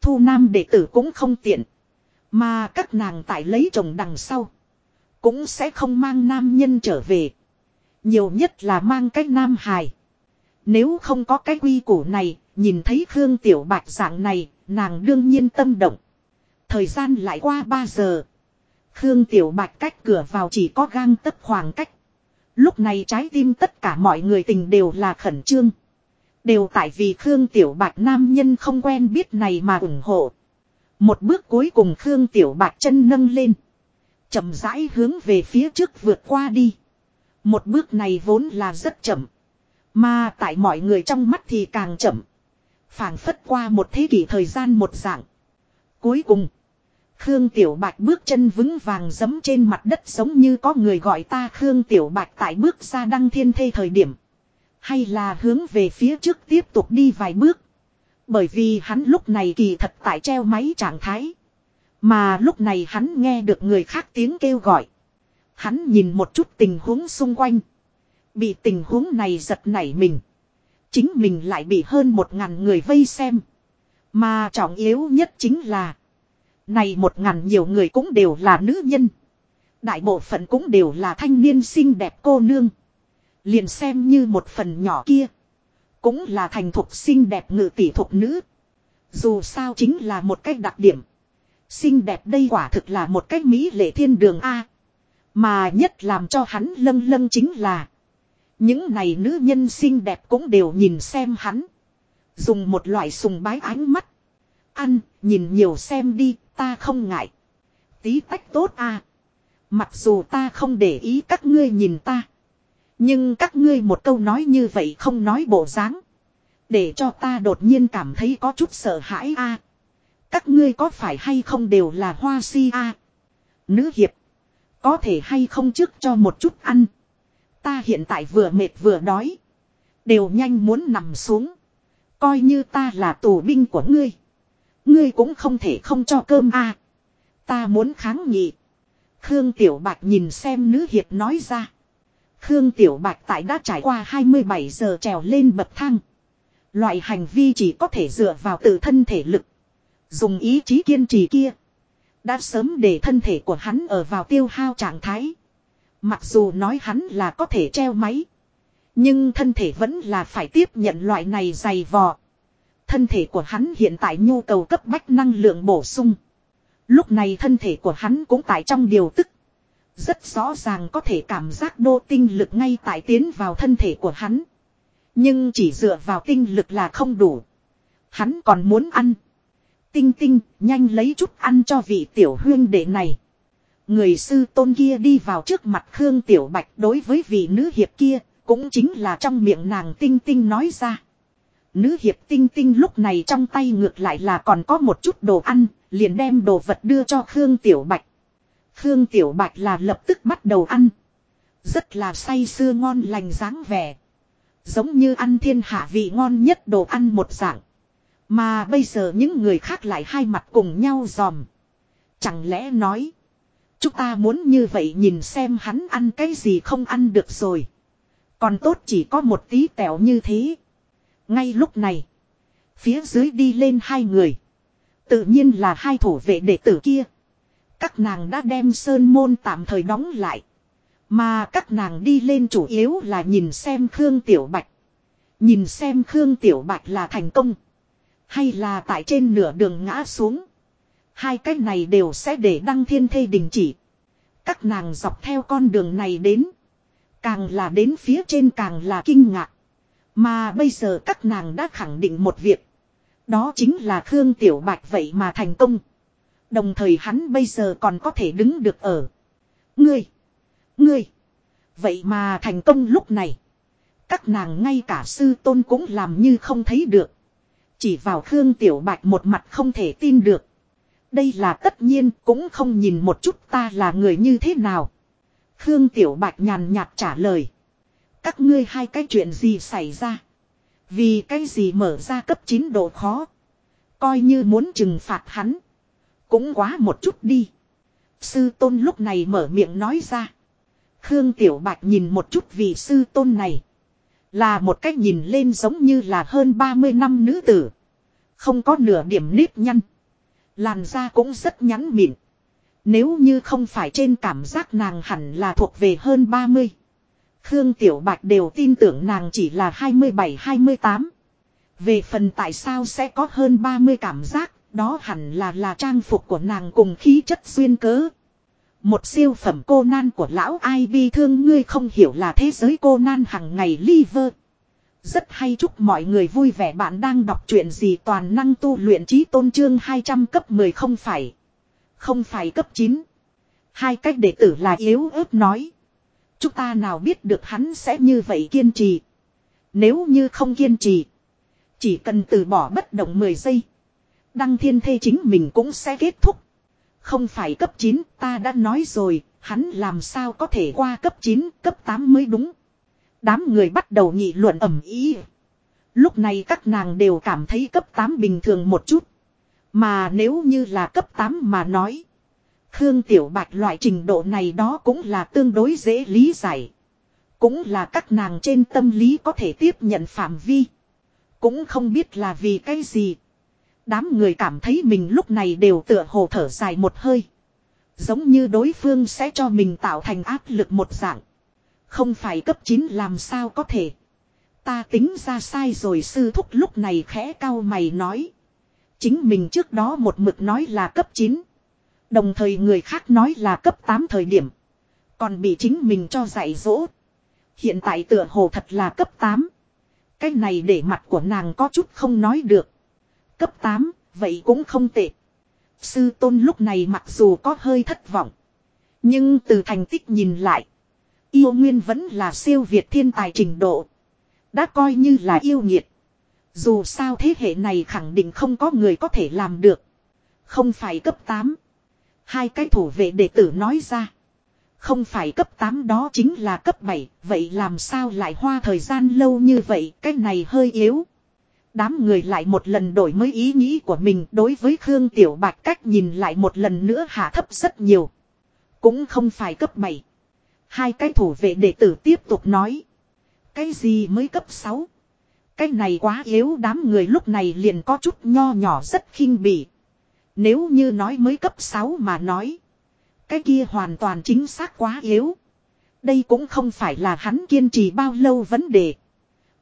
Thu nam đệ tử cũng không tiện. Mà các nàng tại lấy chồng đằng sau. Cũng sẽ không mang nam nhân trở về. Nhiều nhất là mang cái nam hài. Nếu không có cái quy củ này, nhìn thấy Khương Tiểu Bạch dạng này, nàng đương nhiên tâm động. Thời gian lại qua 3 giờ. Khương Tiểu Bạch cách cửa vào chỉ có gang tấc khoảng cách. Lúc này trái tim tất cả mọi người tình đều là khẩn trương. Đều tại vì Khương Tiểu Bạch nam nhân không quen biết này mà ủng hộ. Một bước cuối cùng Khương Tiểu Bạch chân nâng lên. chậm rãi hướng về phía trước vượt qua đi. Một bước này vốn là rất chậm. Mà tại mọi người trong mắt thì càng chậm. phảng phất qua một thế kỷ thời gian một dạng. Cuối cùng. Khương Tiểu Bạch bước chân vững vàng giấm trên mặt đất giống như có người gọi ta Khương Tiểu Bạch tại bước ra đăng thiên thê thời điểm. Hay là hướng về phía trước tiếp tục đi vài bước. Bởi vì hắn lúc này kỳ thật tại treo máy trạng thái. Mà lúc này hắn nghe được người khác tiếng kêu gọi. Hắn nhìn một chút tình huống xung quanh. Bị tình huống này giật nảy mình. Chính mình lại bị hơn một ngàn người vây xem. Mà trọng yếu nhất chính là. Này một ngàn nhiều người cũng đều là nữ nhân. Đại bộ phận cũng đều là thanh niên xinh đẹp cô nương. Liền xem như một phần nhỏ kia. Cũng là thành thục xinh đẹp ngự tỷ thục nữ. Dù sao chính là một cách đặc điểm. Xinh đẹp đây quả thực là một cách mỹ lệ thiên đường A. Mà nhất làm cho hắn lâng lâng chính là. Những này nữ nhân xinh đẹp cũng đều nhìn xem hắn. Dùng một loại sùng bái ánh mắt. Ăn, nhìn nhiều xem đi, ta không ngại. Tí tách tốt a. Mặc dù ta không để ý các ngươi nhìn ta. Nhưng các ngươi một câu nói như vậy không nói bộ dáng. Để cho ta đột nhiên cảm thấy có chút sợ hãi a. Các ngươi có phải hay không đều là hoa si a. Nữ hiệp. Có thể hay không trước cho một chút ăn. Ta hiện tại vừa mệt vừa đói. Đều nhanh muốn nằm xuống. Coi như ta là tù binh của ngươi. Ngươi cũng không thể không cho cơm a. Ta muốn kháng nghị. Khương Tiểu Bạch nhìn xem nữ hiệp nói ra. Khương Tiểu Bạch tại đã trải qua 27 giờ trèo lên bậc thang. Loại hành vi chỉ có thể dựa vào tự thân thể lực. Dùng ý chí kiên trì kia. Đã sớm để thân thể của hắn ở vào tiêu hao trạng thái. Mặc dù nói hắn là có thể treo máy. Nhưng thân thể vẫn là phải tiếp nhận loại này dày vò. Thân thể của hắn hiện tại nhu cầu cấp bách năng lượng bổ sung. Lúc này thân thể của hắn cũng tại trong điều tức. Rất rõ ràng có thể cảm giác đô tinh lực ngay tại tiến vào thân thể của hắn. Nhưng chỉ dựa vào tinh lực là không đủ. Hắn còn muốn ăn. Tinh tinh, nhanh lấy chút ăn cho vị tiểu huyên đệ này. Người sư tôn kia đi vào trước mặt Khương Tiểu Bạch đối với vị nữ hiệp kia, cũng chính là trong miệng nàng tinh tinh nói ra. Nữ hiệp tinh tinh lúc này trong tay ngược lại là còn có một chút đồ ăn, liền đem đồ vật đưa cho Khương Tiểu Bạch. Khương Tiểu Bạch là lập tức bắt đầu ăn. Rất là say sưa ngon lành dáng vẻ. Giống như ăn thiên hạ vị ngon nhất đồ ăn một dạng. Mà bây giờ những người khác lại hai mặt cùng nhau dòm. Chẳng lẽ nói. Chúng ta muốn như vậy nhìn xem hắn ăn cái gì không ăn được rồi. Còn tốt chỉ có một tí tẹo như thế. Ngay lúc này. Phía dưới đi lên hai người. Tự nhiên là hai thủ vệ đệ tử kia. Các nàng đã đem sơn môn tạm thời đóng lại. Mà các nàng đi lên chủ yếu là nhìn xem Khương Tiểu Bạch. Nhìn xem Khương Tiểu Bạch là thành công. Hay là tại trên nửa đường ngã xuống. Hai cái này đều sẽ để đăng thiên thê đình chỉ. Các nàng dọc theo con đường này đến. Càng là đến phía trên càng là kinh ngạc. Mà bây giờ các nàng đã khẳng định một việc. Đó chính là Khương Tiểu Bạch vậy mà thành công. Đồng thời hắn bây giờ còn có thể đứng được ở. Ngươi. Ngươi. Vậy mà thành công lúc này. Các nàng ngay cả sư tôn cũng làm như không thấy được. Chỉ vào Khương Tiểu Bạch một mặt không thể tin được. Đây là tất nhiên cũng không nhìn một chút ta là người như thế nào. Khương Tiểu Bạch nhàn nhạt trả lời. Các ngươi hai cái chuyện gì xảy ra. Vì cái gì mở ra cấp 9 độ khó. Coi như muốn trừng phạt hắn. Cũng quá một chút đi. Sư tôn lúc này mở miệng nói ra. Khương Tiểu Bạch nhìn một chút vị sư tôn này. Là một cách nhìn lên giống như là hơn 30 năm nữ tử. Không có nửa điểm nếp nhăn. Làn da cũng rất nhắn mịn. Nếu như không phải trên cảm giác nàng hẳn là thuộc về hơn 30. Khương Tiểu Bạch đều tin tưởng nàng chỉ là 27-28. Về phần tại sao sẽ có hơn 30 cảm giác, đó hẳn là là trang phục của nàng cùng khí chất duyên cớ. Một siêu phẩm cô nan của lão ai bi thương ngươi không hiểu là thế giới cô nan hằng ngày liver. Rất hay chúc mọi người vui vẻ bạn đang đọc chuyện gì toàn năng tu luyện trí tôn trương 200 cấp 10 không phải. Không phải cấp 9. Hai cách đệ tử là yếu ớt nói. Chúng ta nào biết được hắn sẽ như vậy kiên trì. Nếu như không kiên trì. Chỉ cần từ bỏ bất động 10 giây. Đăng thiên thê chính mình cũng sẽ kết thúc. Không phải cấp 9 ta đã nói rồi. Hắn làm sao có thể qua cấp 9 cấp 8 mới đúng. Đám người bắt đầu nghị luận ẩm ý. Lúc này các nàng đều cảm thấy cấp 8 bình thường một chút. Mà nếu như là cấp 8 mà nói. Khương Tiểu Bạch loại trình độ này đó cũng là tương đối dễ lý giải. Cũng là các nàng trên tâm lý có thể tiếp nhận phạm vi. Cũng không biết là vì cái gì. Đám người cảm thấy mình lúc này đều tựa hồ thở dài một hơi. Giống như đối phương sẽ cho mình tạo thành áp lực một dạng. Không phải cấp 9 làm sao có thể. Ta tính ra sai rồi, sư thúc lúc này khẽ cao mày nói. Chính mình trước đó một mực nói là cấp 9. Đồng thời người khác nói là cấp 8 thời điểm. Còn bị chính mình cho dạy dỗ. Hiện tại tựa hồ thật là cấp 8. Cái này để mặt của nàng có chút không nói được. Cấp 8, vậy cũng không tệ. Sư tôn lúc này mặc dù có hơi thất vọng. Nhưng từ thành tích nhìn lại. Yêu nguyên vẫn là siêu việt thiên tài trình độ. Đã coi như là yêu nghiệt. Dù sao thế hệ này khẳng định không có người có thể làm được. Không phải cấp 8. Hai cái thủ vệ đệ tử nói ra. Không phải cấp 8 đó chính là cấp 7, vậy làm sao lại hoa thời gian lâu như vậy, cái này hơi yếu. Đám người lại một lần đổi mới ý nghĩ của mình đối với Khương Tiểu Bạch cách nhìn lại một lần nữa hạ thấp rất nhiều. Cũng không phải cấp 7. Hai cái thủ vệ đệ tử tiếp tục nói. Cái gì mới cấp 6? Cái này quá yếu, đám người lúc này liền có chút nho nhỏ rất khinh bỉ. Nếu như nói mới cấp 6 mà nói. Cái kia hoàn toàn chính xác quá yếu. Đây cũng không phải là hắn kiên trì bao lâu vấn đề.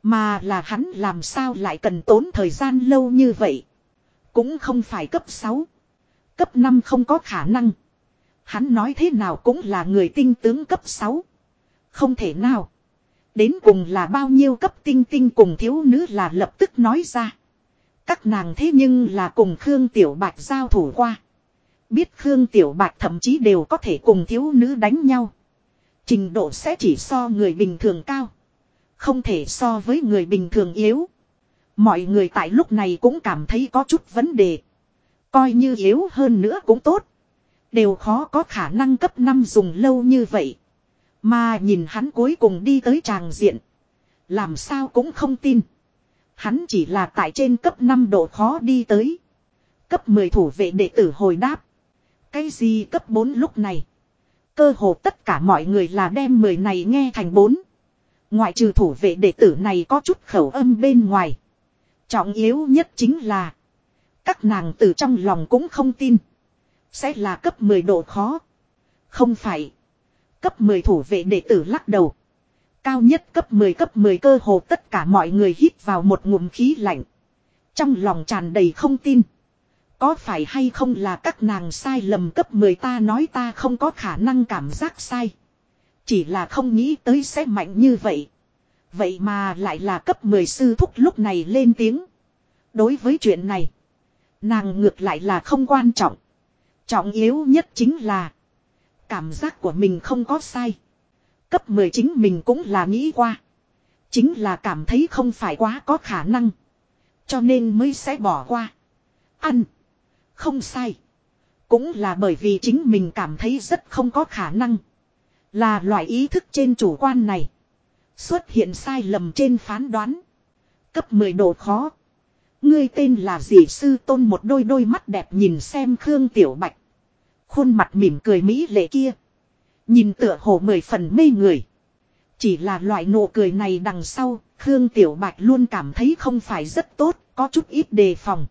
Mà là hắn làm sao lại cần tốn thời gian lâu như vậy. Cũng không phải cấp 6. Cấp 5 không có khả năng. Hắn nói thế nào cũng là người tinh tướng cấp 6. Không thể nào. Đến cùng là bao nhiêu cấp tinh tinh cùng thiếu nữ là lập tức nói ra. Các nàng thế nhưng là cùng Khương Tiểu Bạch giao thủ qua. Biết Khương Tiểu Bạch thậm chí đều có thể cùng thiếu nữ đánh nhau. Trình độ sẽ chỉ so người bình thường cao. Không thể so với người bình thường yếu. Mọi người tại lúc này cũng cảm thấy có chút vấn đề. Coi như yếu hơn nữa cũng tốt. Đều khó có khả năng cấp 5 dùng lâu như vậy. Mà nhìn hắn cuối cùng đi tới tràng diện. Làm sao cũng không tin. Hắn chỉ là tại trên cấp 5 độ khó đi tới. Cấp 10 thủ vệ đệ tử hồi đáp. Cái gì cấp 4 lúc này? Cơ hồ tất cả mọi người là đem 10 này nghe thành 4. Ngoại trừ thủ vệ đệ tử này có chút khẩu âm bên ngoài. Trọng yếu nhất chính là. Các nàng từ trong lòng cũng không tin. Sẽ là cấp 10 độ khó. Không phải. Cấp 10 thủ vệ đệ tử lắc đầu. Cao nhất cấp 10 cấp 10 cơ hồ tất cả mọi người hít vào một ngụm khí lạnh. Trong lòng tràn đầy không tin. Có phải hay không là các nàng sai lầm cấp 10 ta nói ta không có khả năng cảm giác sai. Chỉ là không nghĩ tới sẽ mạnh như vậy. Vậy mà lại là cấp 10 sư thúc lúc này lên tiếng. Đối với chuyện này. Nàng ngược lại là không quan trọng. Trọng yếu nhất chính là. Cảm giác của mình không có sai. Cấp 10 chính mình cũng là nghĩ qua. Chính là cảm thấy không phải quá có khả năng. Cho nên mới sẽ bỏ qua. Ăn. Không sai. Cũng là bởi vì chính mình cảm thấy rất không có khả năng. Là loại ý thức trên chủ quan này. Xuất hiện sai lầm trên phán đoán. Cấp 10 độ khó. Ngươi tên là gì sư tôn một đôi đôi mắt đẹp nhìn xem Khương Tiểu Bạch. Khuôn mặt mỉm cười mỹ lệ kia. Nhìn tựa hồ mười phần mê người. Chỉ là loại nụ cười này đằng sau, Khương Tiểu Bạch luôn cảm thấy không phải rất tốt, có chút ít đề phòng.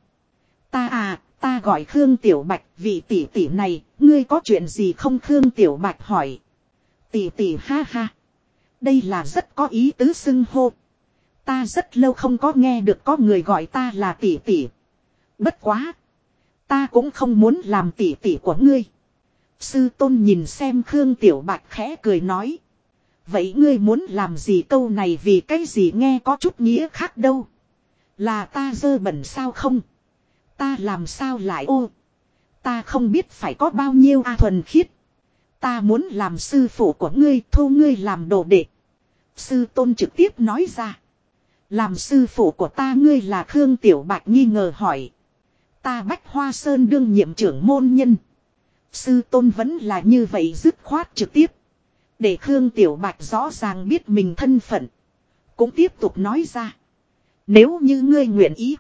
Ta à, ta gọi Khương Tiểu Bạch, vị tỷ tỷ này, ngươi có chuyện gì không Khương Tiểu Bạch hỏi. Tỷ tỷ ha ha. Đây là rất có ý tứ xưng hô. Ta rất lâu không có nghe được có người gọi ta là tỷ tỷ. Bất quá. Ta cũng không muốn làm tỷ tỷ của ngươi. Sư tôn nhìn xem Khương Tiểu Bạch khẽ cười nói. Vậy ngươi muốn làm gì câu này vì cái gì nghe có chút nghĩa khác đâu. Là ta dơ bẩn sao không? Ta làm sao lại ô? Ta không biết phải có bao nhiêu a thuần khiết. Ta muốn làm sư phụ của ngươi thu ngươi làm đồ đệ. Sư tôn trực tiếp nói ra. Làm sư phụ của ta ngươi là Khương Tiểu Bạch nghi ngờ hỏi. Ta Bách Hoa Sơn đương nhiệm trưởng môn nhân. Sư tôn vẫn là như vậy dứt khoát trực tiếp. Để Khương Tiểu Bạch rõ ràng biết mình thân phận. Cũng tiếp tục nói ra. Nếu như ngươi nguyện ý.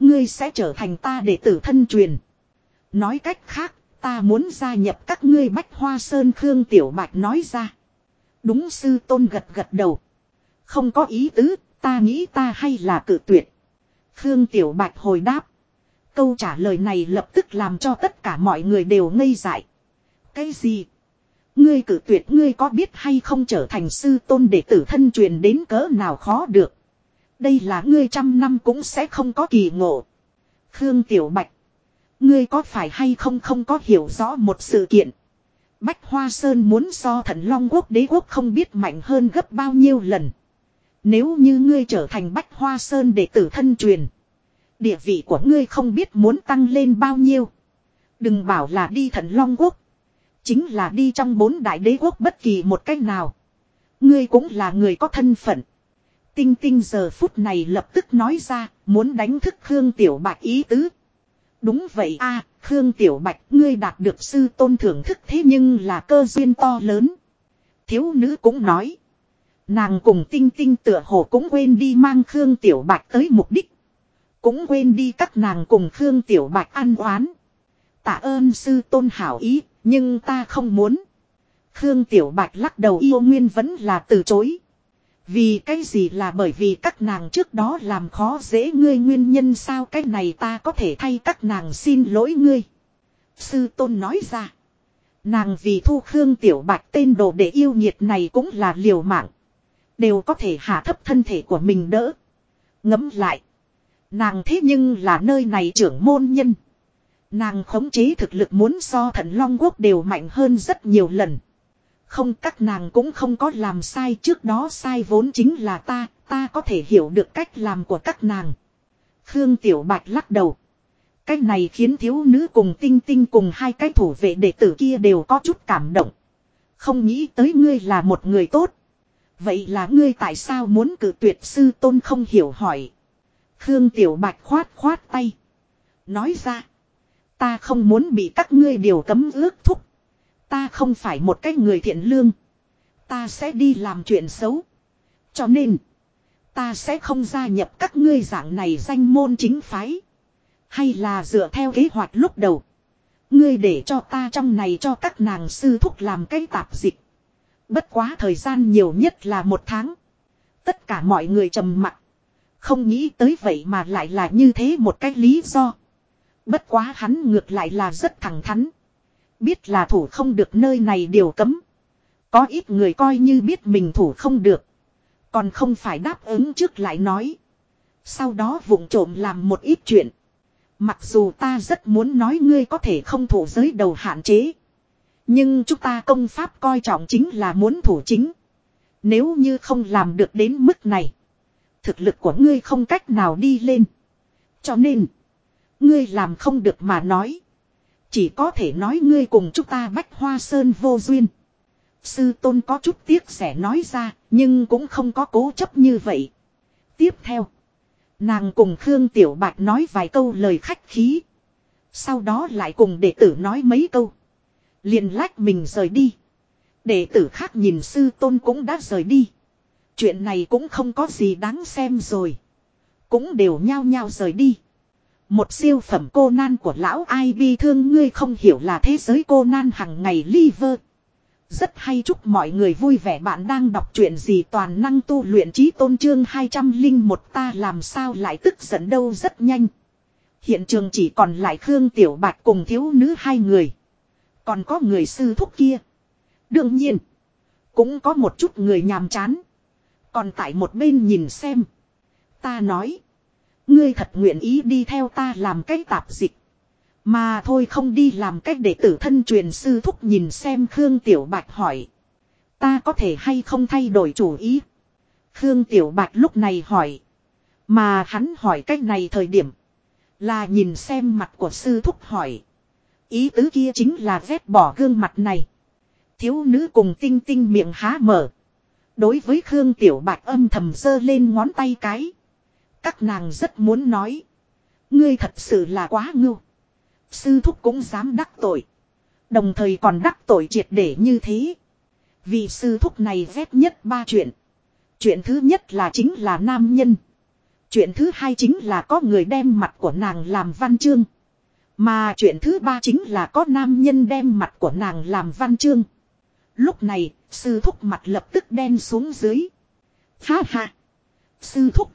Ngươi sẽ trở thành ta đệ tử thân truyền. Nói cách khác, ta muốn gia nhập các ngươi Bách Hoa Sơn Khương Tiểu Bạch nói ra. Đúng sư tôn gật gật đầu. Không có ý tứ, ta nghĩ ta hay là cự tuyệt. Khương Tiểu Bạch hồi đáp. Câu trả lời này lập tức làm cho tất cả mọi người đều ngây dại. Cái gì? Ngươi cử tuyệt ngươi có biết hay không trở thành sư tôn đệ tử thân truyền đến cỡ nào khó được. Đây là ngươi trăm năm cũng sẽ không có kỳ ngộ. Khương Tiểu Bạch. Ngươi có phải hay không không có hiểu rõ một sự kiện. Bách Hoa Sơn muốn so thần Long Quốc đế quốc không biết mạnh hơn gấp bao nhiêu lần. Nếu như ngươi trở thành Bách Hoa Sơn đệ tử thân truyền. Địa vị của ngươi không biết muốn tăng lên bao nhiêu. Đừng bảo là đi thần Long Quốc. Chính là đi trong bốn đại đế quốc bất kỳ một cách nào. Ngươi cũng là người có thân phận. Tinh tinh giờ phút này lập tức nói ra, muốn đánh thức Khương Tiểu Bạch ý tứ. Đúng vậy a Khương Tiểu Bạch, ngươi đạt được sư tôn thưởng thức thế nhưng là cơ duyên to lớn. Thiếu nữ cũng nói. Nàng cùng tinh tinh tựa hồ cũng quên đi mang Khương Tiểu Bạch tới mục đích. Cũng quên đi các nàng cùng Khương Tiểu Bạch ăn oán. Tạ ơn sư tôn hảo ý, nhưng ta không muốn. Khương Tiểu Bạch lắc đầu yêu nguyên vẫn là từ chối. Vì cái gì là bởi vì các nàng trước đó làm khó dễ ngươi nguyên nhân sao cái này ta có thể thay các nàng xin lỗi ngươi. Sư Tôn nói ra. Nàng vì thu Khương Tiểu Bạch tên đồ để yêu nhiệt này cũng là liều mạng. Đều có thể hạ thấp thân thể của mình đỡ. Ngấm lại. Nàng thế nhưng là nơi này trưởng môn nhân. Nàng khống chế thực lực muốn so thần Long Quốc đều mạnh hơn rất nhiều lần. Không các nàng cũng không có làm sai trước đó sai vốn chính là ta, ta có thể hiểu được cách làm của các nàng. Khương Tiểu Bạch lắc đầu. Cách này khiến thiếu nữ cùng tinh tinh cùng hai cái thủ vệ đệ tử kia đều có chút cảm động. Không nghĩ tới ngươi là một người tốt. Vậy là ngươi tại sao muốn cử tuyệt sư tôn không hiểu hỏi. Khương Tiểu Bạch khoát khoát tay. Nói ra. Ta không muốn bị các ngươi điều cấm ước thúc. Ta không phải một cái người thiện lương. Ta sẽ đi làm chuyện xấu. Cho nên. Ta sẽ không gia nhập các ngươi dạng này danh môn chính phái. Hay là dựa theo kế hoạch lúc đầu. Ngươi để cho ta trong này cho các nàng sư thúc làm cái tạp dịch. Bất quá thời gian nhiều nhất là một tháng. Tất cả mọi người trầm mặc. Không nghĩ tới vậy mà lại là như thế một cái lý do. Bất quá hắn ngược lại là rất thẳng thắn. Biết là thủ không được nơi này điều cấm. Có ít người coi như biết mình thủ không được. Còn không phải đáp ứng trước lại nói. Sau đó vụng trộm làm một ít chuyện. Mặc dù ta rất muốn nói ngươi có thể không thủ giới đầu hạn chế. Nhưng chúng ta công pháp coi trọng chính là muốn thủ chính. Nếu như không làm được đến mức này. Thực lực của ngươi không cách nào đi lên. Cho nên. Ngươi làm không được mà nói. Chỉ có thể nói ngươi cùng chúng ta bách hoa sơn vô duyên. Sư tôn có chút tiếc sẽ nói ra, nhưng cũng không có cố chấp như vậy. Tiếp theo, nàng cùng Khương Tiểu Bạch nói vài câu lời khách khí. Sau đó lại cùng đệ tử nói mấy câu. liền lách mình rời đi. Đệ tử khác nhìn sư tôn cũng đã rời đi. Chuyện này cũng không có gì đáng xem rồi. Cũng đều nhao nhao rời đi. Một siêu phẩm cô nan của lão ai bi thương ngươi không hiểu là thế giới cô nan hằng ngày liver. Rất hay chúc mọi người vui vẻ bạn đang đọc chuyện gì toàn năng tu luyện trí tôn trương 201 ta làm sao lại tức giận đâu rất nhanh. Hiện trường chỉ còn lại Khương Tiểu Bạch cùng thiếu nữ hai người. Còn có người sư thúc kia. Đương nhiên. Cũng có một chút người nhàm chán. Còn tại một bên nhìn xem. Ta nói. Ngươi thật nguyện ý đi theo ta làm cái tạp dịch. Mà thôi không đi làm cách để tử thân truyền sư thúc nhìn xem Khương Tiểu Bạch hỏi. Ta có thể hay không thay đổi chủ ý. Khương Tiểu Bạch lúc này hỏi. Mà hắn hỏi cách này thời điểm. Là nhìn xem mặt của sư thúc hỏi. Ý tứ kia chính là vét bỏ gương mặt này. Thiếu nữ cùng tinh tinh miệng há mở. Đối với Khương Tiểu Bạch âm thầm giơ lên ngón tay cái. Các nàng rất muốn nói. Ngươi thật sự là quá ngưu. Sư thúc cũng dám đắc tội. Đồng thời còn đắc tội triệt để như thế. Vì sư thúc này rét nhất ba chuyện. Chuyện thứ nhất là chính là nam nhân. Chuyện thứ hai chính là có người đem mặt của nàng làm văn chương. Mà chuyện thứ ba chính là có nam nhân đem mặt của nàng làm văn chương. Lúc này, sư thúc mặt lập tức đen xuống dưới. Ha ha! Sư thúc!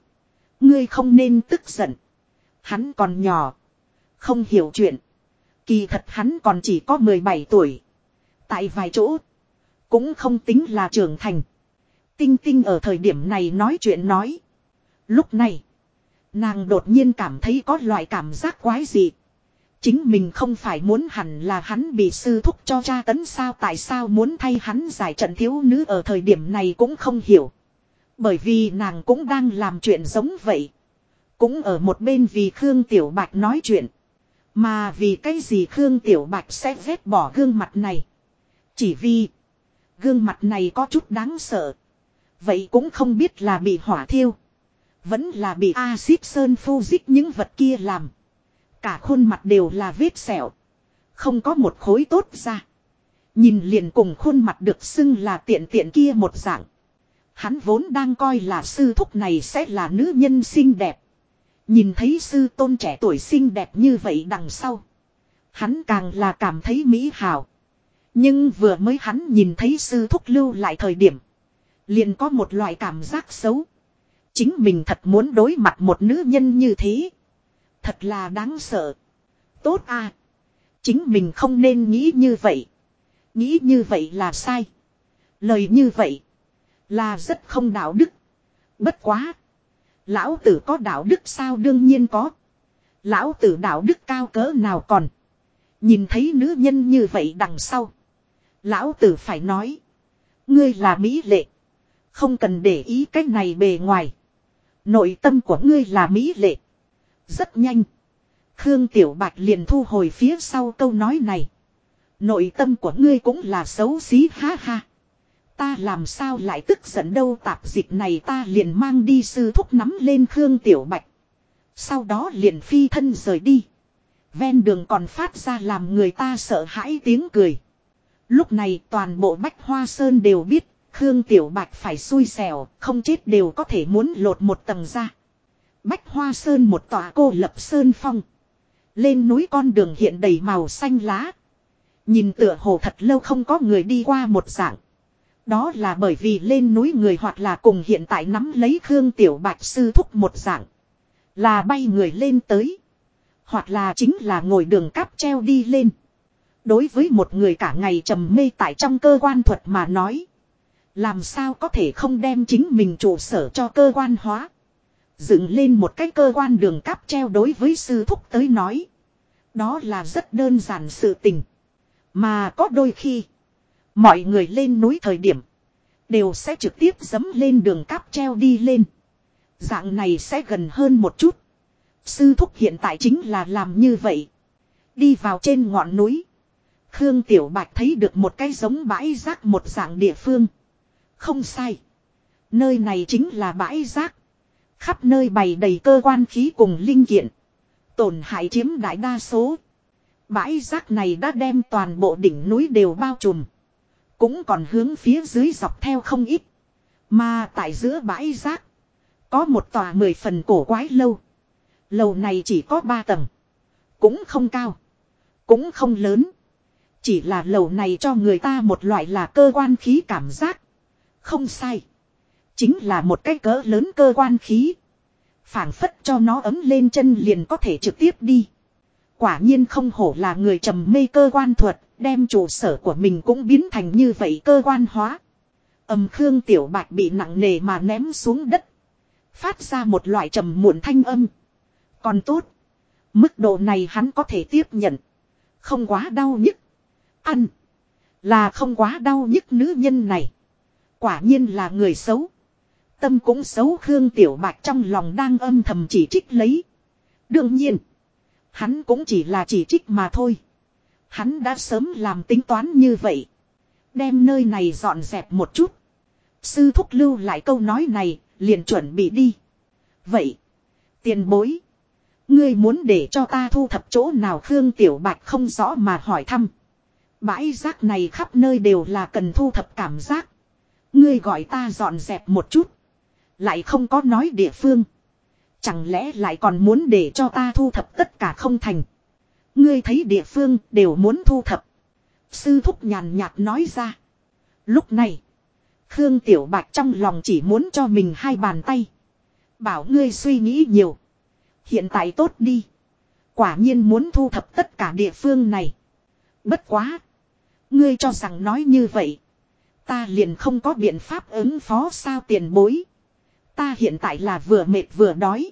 Ngươi không nên tức giận. Hắn còn nhỏ. Không hiểu chuyện. Kỳ thật hắn còn chỉ có 17 tuổi. Tại vài chỗ. Cũng không tính là trưởng thành. Tinh tinh ở thời điểm này nói chuyện nói. Lúc này. Nàng đột nhiên cảm thấy có loại cảm giác quái dị. Chính mình không phải muốn hẳn là hắn bị sư thúc cho cha tấn sao tại sao muốn thay hắn giải trận thiếu nữ ở thời điểm này cũng không hiểu. Bởi vì nàng cũng đang làm chuyện giống vậy. Cũng ở một bên vì Khương Tiểu Bạch nói chuyện. Mà vì cái gì Khương Tiểu Bạch sẽ vết bỏ gương mặt này. Chỉ vì gương mặt này có chút đáng sợ. Vậy cũng không biết là bị hỏa thiêu. Vẫn là bị axit sơn phu dích những vật kia làm. Cả khuôn mặt đều là vết sẹo. Không có một khối tốt ra. Nhìn liền cùng khuôn mặt được xưng là tiện tiện kia một dạng. Hắn vốn đang coi là sư thúc này sẽ là nữ nhân xinh đẹp. Nhìn thấy sư tôn trẻ tuổi xinh đẹp như vậy đằng sau. Hắn càng là cảm thấy mỹ hào. Nhưng vừa mới hắn nhìn thấy sư thúc lưu lại thời điểm. Liền có một loại cảm giác xấu. Chính mình thật muốn đối mặt một nữ nhân như thế. Thật là đáng sợ. Tốt à. Chính mình không nên nghĩ như vậy. Nghĩ như vậy là sai. Lời như vậy. Là rất không đạo đức. Bất quá. Lão tử có đạo đức sao đương nhiên có. Lão tử đạo đức cao cỡ nào còn. Nhìn thấy nữ nhân như vậy đằng sau. Lão tử phải nói. Ngươi là mỹ lệ. Không cần để ý cái này bề ngoài. Nội tâm của ngươi là mỹ lệ. Rất nhanh. Khương Tiểu Bạch liền thu hồi phía sau câu nói này. Nội tâm của ngươi cũng là xấu xí, ha ha. Ta làm sao lại tức giận đâu tạp dịch này ta liền mang đi sư thúc nắm lên Khương Tiểu Bạch. Sau đó liền phi thân rời đi. Ven đường còn phát ra làm người ta sợ hãi tiếng cười. Lúc này toàn bộ Bách Hoa Sơn đều biết Khương Tiểu Bạch phải xui xẻo, không chết đều có thể muốn lột một tầng ra. Bách Hoa Sơn một tòa cô lập Sơn Phong. Lên núi con đường hiện đầy màu xanh lá. Nhìn tựa hồ thật lâu không có người đi qua một dạng. Đó là bởi vì lên núi người hoặc là cùng hiện tại nắm lấy Khương Tiểu Bạch sư thúc một dạng. Là bay người lên tới. Hoặc là chính là ngồi đường cáp treo đi lên. Đối với một người cả ngày trầm mê tại trong cơ quan thuật mà nói. Làm sao có thể không đem chính mình trụ sở cho cơ quan hóa. Dựng lên một cái cơ quan đường cáp treo đối với sư thúc tới nói. Đó là rất đơn giản sự tình. Mà có đôi khi. Mọi người lên núi thời điểm. Đều sẽ trực tiếp dấm lên đường cáp treo đi lên. Dạng này sẽ gần hơn một chút. Sư thúc hiện tại chính là làm như vậy. Đi vào trên ngọn núi. Khương Tiểu Bạch thấy được một cái giống bãi rác một dạng địa phương. Không sai. Nơi này chính là bãi rác. Khắp nơi bày đầy cơ quan khí cùng linh kiện. Tổn hại chiếm đại đa số. Bãi rác này đã đem toàn bộ đỉnh núi đều bao trùm. Cũng còn hướng phía dưới dọc theo không ít. Mà tại giữa bãi rác. Có một tòa mười phần cổ quái lâu. Lầu này chỉ có ba tầng. Cũng không cao. Cũng không lớn. Chỉ là lầu này cho người ta một loại là cơ quan khí cảm giác. Không sai. Chính là một cái cỡ lớn cơ quan khí. phảng phất cho nó ấm lên chân liền có thể trực tiếp đi. Quả nhiên không hổ là người trầm mê cơ quan thuật, đem trụ sở của mình cũng biến thành như vậy cơ quan hóa. Âm Khương Tiểu Bạch bị nặng nề mà ném xuống đất. Phát ra một loại trầm muộn thanh âm. Còn tốt. Mức độ này hắn có thể tiếp nhận. Không quá đau nhức. Ăn. Là không quá đau nhức nữ nhân này. Quả nhiên là người xấu. Tâm cũng xấu Khương Tiểu Bạch trong lòng đang âm thầm chỉ trích lấy. Đương nhiên. Hắn cũng chỉ là chỉ trích mà thôi. Hắn đã sớm làm tính toán như vậy. Đem nơi này dọn dẹp một chút. Sư thúc lưu lại câu nói này, liền chuẩn bị đi. Vậy. Tiền bối. Ngươi muốn để cho ta thu thập chỗ nào Khương Tiểu Bạch không rõ mà hỏi thăm. Bãi rác này khắp nơi đều là cần thu thập cảm giác. Ngươi gọi ta dọn dẹp một chút. Lại không có nói địa phương. Chẳng lẽ lại còn muốn để cho ta thu thập tất cả không thành. Ngươi thấy địa phương đều muốn thu thập. Sư thúc nhàn nhạt nói ra. Lúc này. Khương Tiểu Bạch trong lòng chỉ muốn cho mình hai bàn tay. Bảo ngươi suy nghĩ nhiều. Hiện tại tốt đi. Quả nhiên muốn thu thập tất cả địa phương này. Bất quá. Ngươi cho rằng nói như vậy. Ta liền không có biện pháp ứng phó sao tiền bối. Ta hiện tại là vừa mệt vừa đói.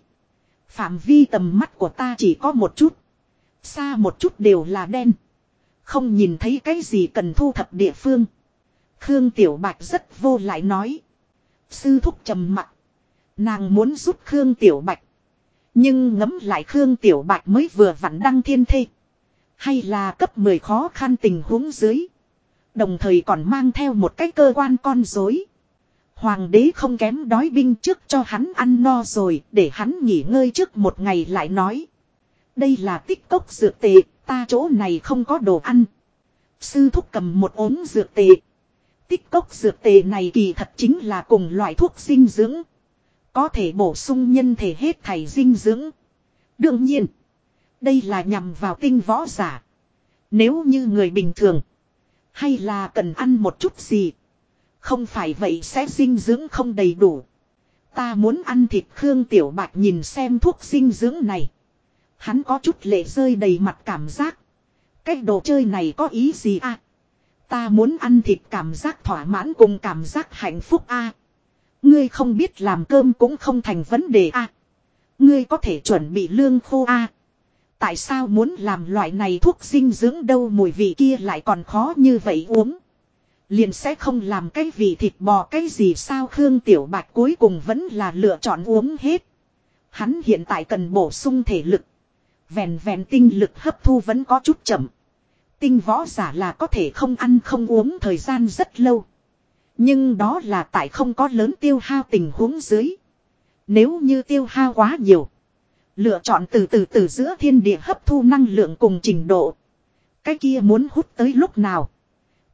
Phạm vi tầm mắt của ta chỉ có một chút. Xa một chút đều là đen. Không nhìn thấy cái gì cần thu thập địa phương. Khương Tiểu Bạch rất vô lại nói. Sư thúc trầm mặt. Nàng muốn giúp Khương Tiểu Bạch. Nhưng ngấm lại Khương Tiểu Bạch mới vừa vặn đăng thiên thê. Hay là cấp 10 khó khăn tình huống dưới. Đồng thời còn mang theo một cái cơ quan con dối. Hoàng đế không kém đói binh trước cho hắn ăn no rồi, để hắn nghỉ ngơi trước một ngày lại nói. Đây là tích cốc dược tệ, ta chỗ này không có đồ ăn. Sư thúc cầm một ốm dược tệ. Tích cốc dược tệ này kỳ thật chính là cùng loại thuốc dinh dưỡng. Có thể bổ sung nhân thể hết thảy dinh dưỡng. Đương nhiên, đây là nhằm vào tinh võ giả. Nếu như người bình thường, hay là cần ăn một chút gì. Không phải vậy sẽ dinh dưỡng không đầy đủ. Ta muốn ăn thịt Khương Tiểu Bạch nhìn xem thuốc dinh dưỡng này. Hắn có chút lệ rơi đầy mặt cảm giác. Cái đồ chơi này có ý gì à? Ta muốn ăn thịt cảm giác thỏa mãn cùng cảm giác hạnh phúc a. Ngươi không biết làm cơm cũng không thành vấn đề a. Ngươi có thể chuẩn bị lương khô a. Tại sao muốn làm loại này thuốc dinh dưỡng đâu mùi vị kia lại còn khó như vậy uống. Liền sẽ không làm cái vị thịt bò cái gì sao Khương Tiểu Bạch cuối cùng vẫn là lựa chọn uống hết. Hắn hiện tại cần bổ sung thể lực. Vẹn vẹn tinh lực hấp thu vẫn có chút chậm. Tinh võ giả là có thể không ăn không uống thời gian rất lâu. Nhưng đó là tại không có lớn tiêu hao tình huống dưới. Nếu như tiêu hao quá nhiều. Lựa chọn từ từ từ giữa thiên địa hấp thu năng lượng cùng trình độ. Cái kia muốn hút tới lúc nào.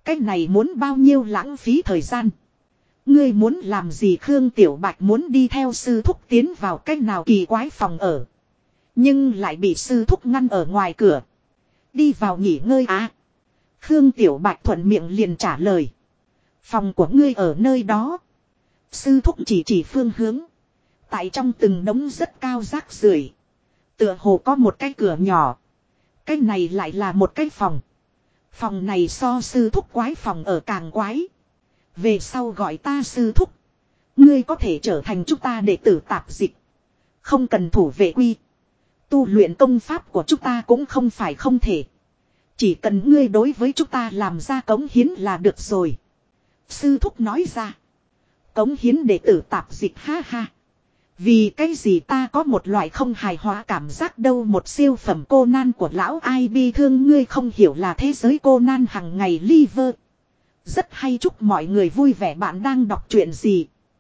Cái này muốn bao nhiêu lãng phí thời gian. Ngươi muốn làm gì Khương Tiểu Bạch muốn đi theo sư thúc tiến vào cách nào kỳ quái phòng ở. Nhưng lại bị sư thúc ngăn ở ngoài cửa. Đi vào nghỉ ngơi à. Khương Tiểu Bạch thuận miệng liền trả lời. Phòng của ngươi ở nơi đó. Sư thúc chỉ chỉ phương hướng. Tại trong từng đống rất cao rác rưởi Tựa hồ có một cái cửa nhỏ. Cái này lại là một cái phòng. Phòng này so sư thúc quái phòng ở càng quái. Về sau gọi ta sư thúc. Ngươi có thể trở thành chúng ta đệ tử tạp dịch. Không cần thủ vệ quy. Tu luyện công pháp của chúng ta cũng không phải không thể. Chỉ cần ngươi đối với chúng ta làm ra cống hiến là được rồi. Sư thúc nói ra. Cống hiến đệ tử tạp dịch ha ha. Vì cái gì ta có một loại không hài hòa cảm giác đâu một siêu phẩm cô nan của lão ai bi thương ngươi không hiểu là thế giới cô nan hằng ngày liver. Rất hay chúc mọi người vui vẻ bạn đang đọc chuyện gì.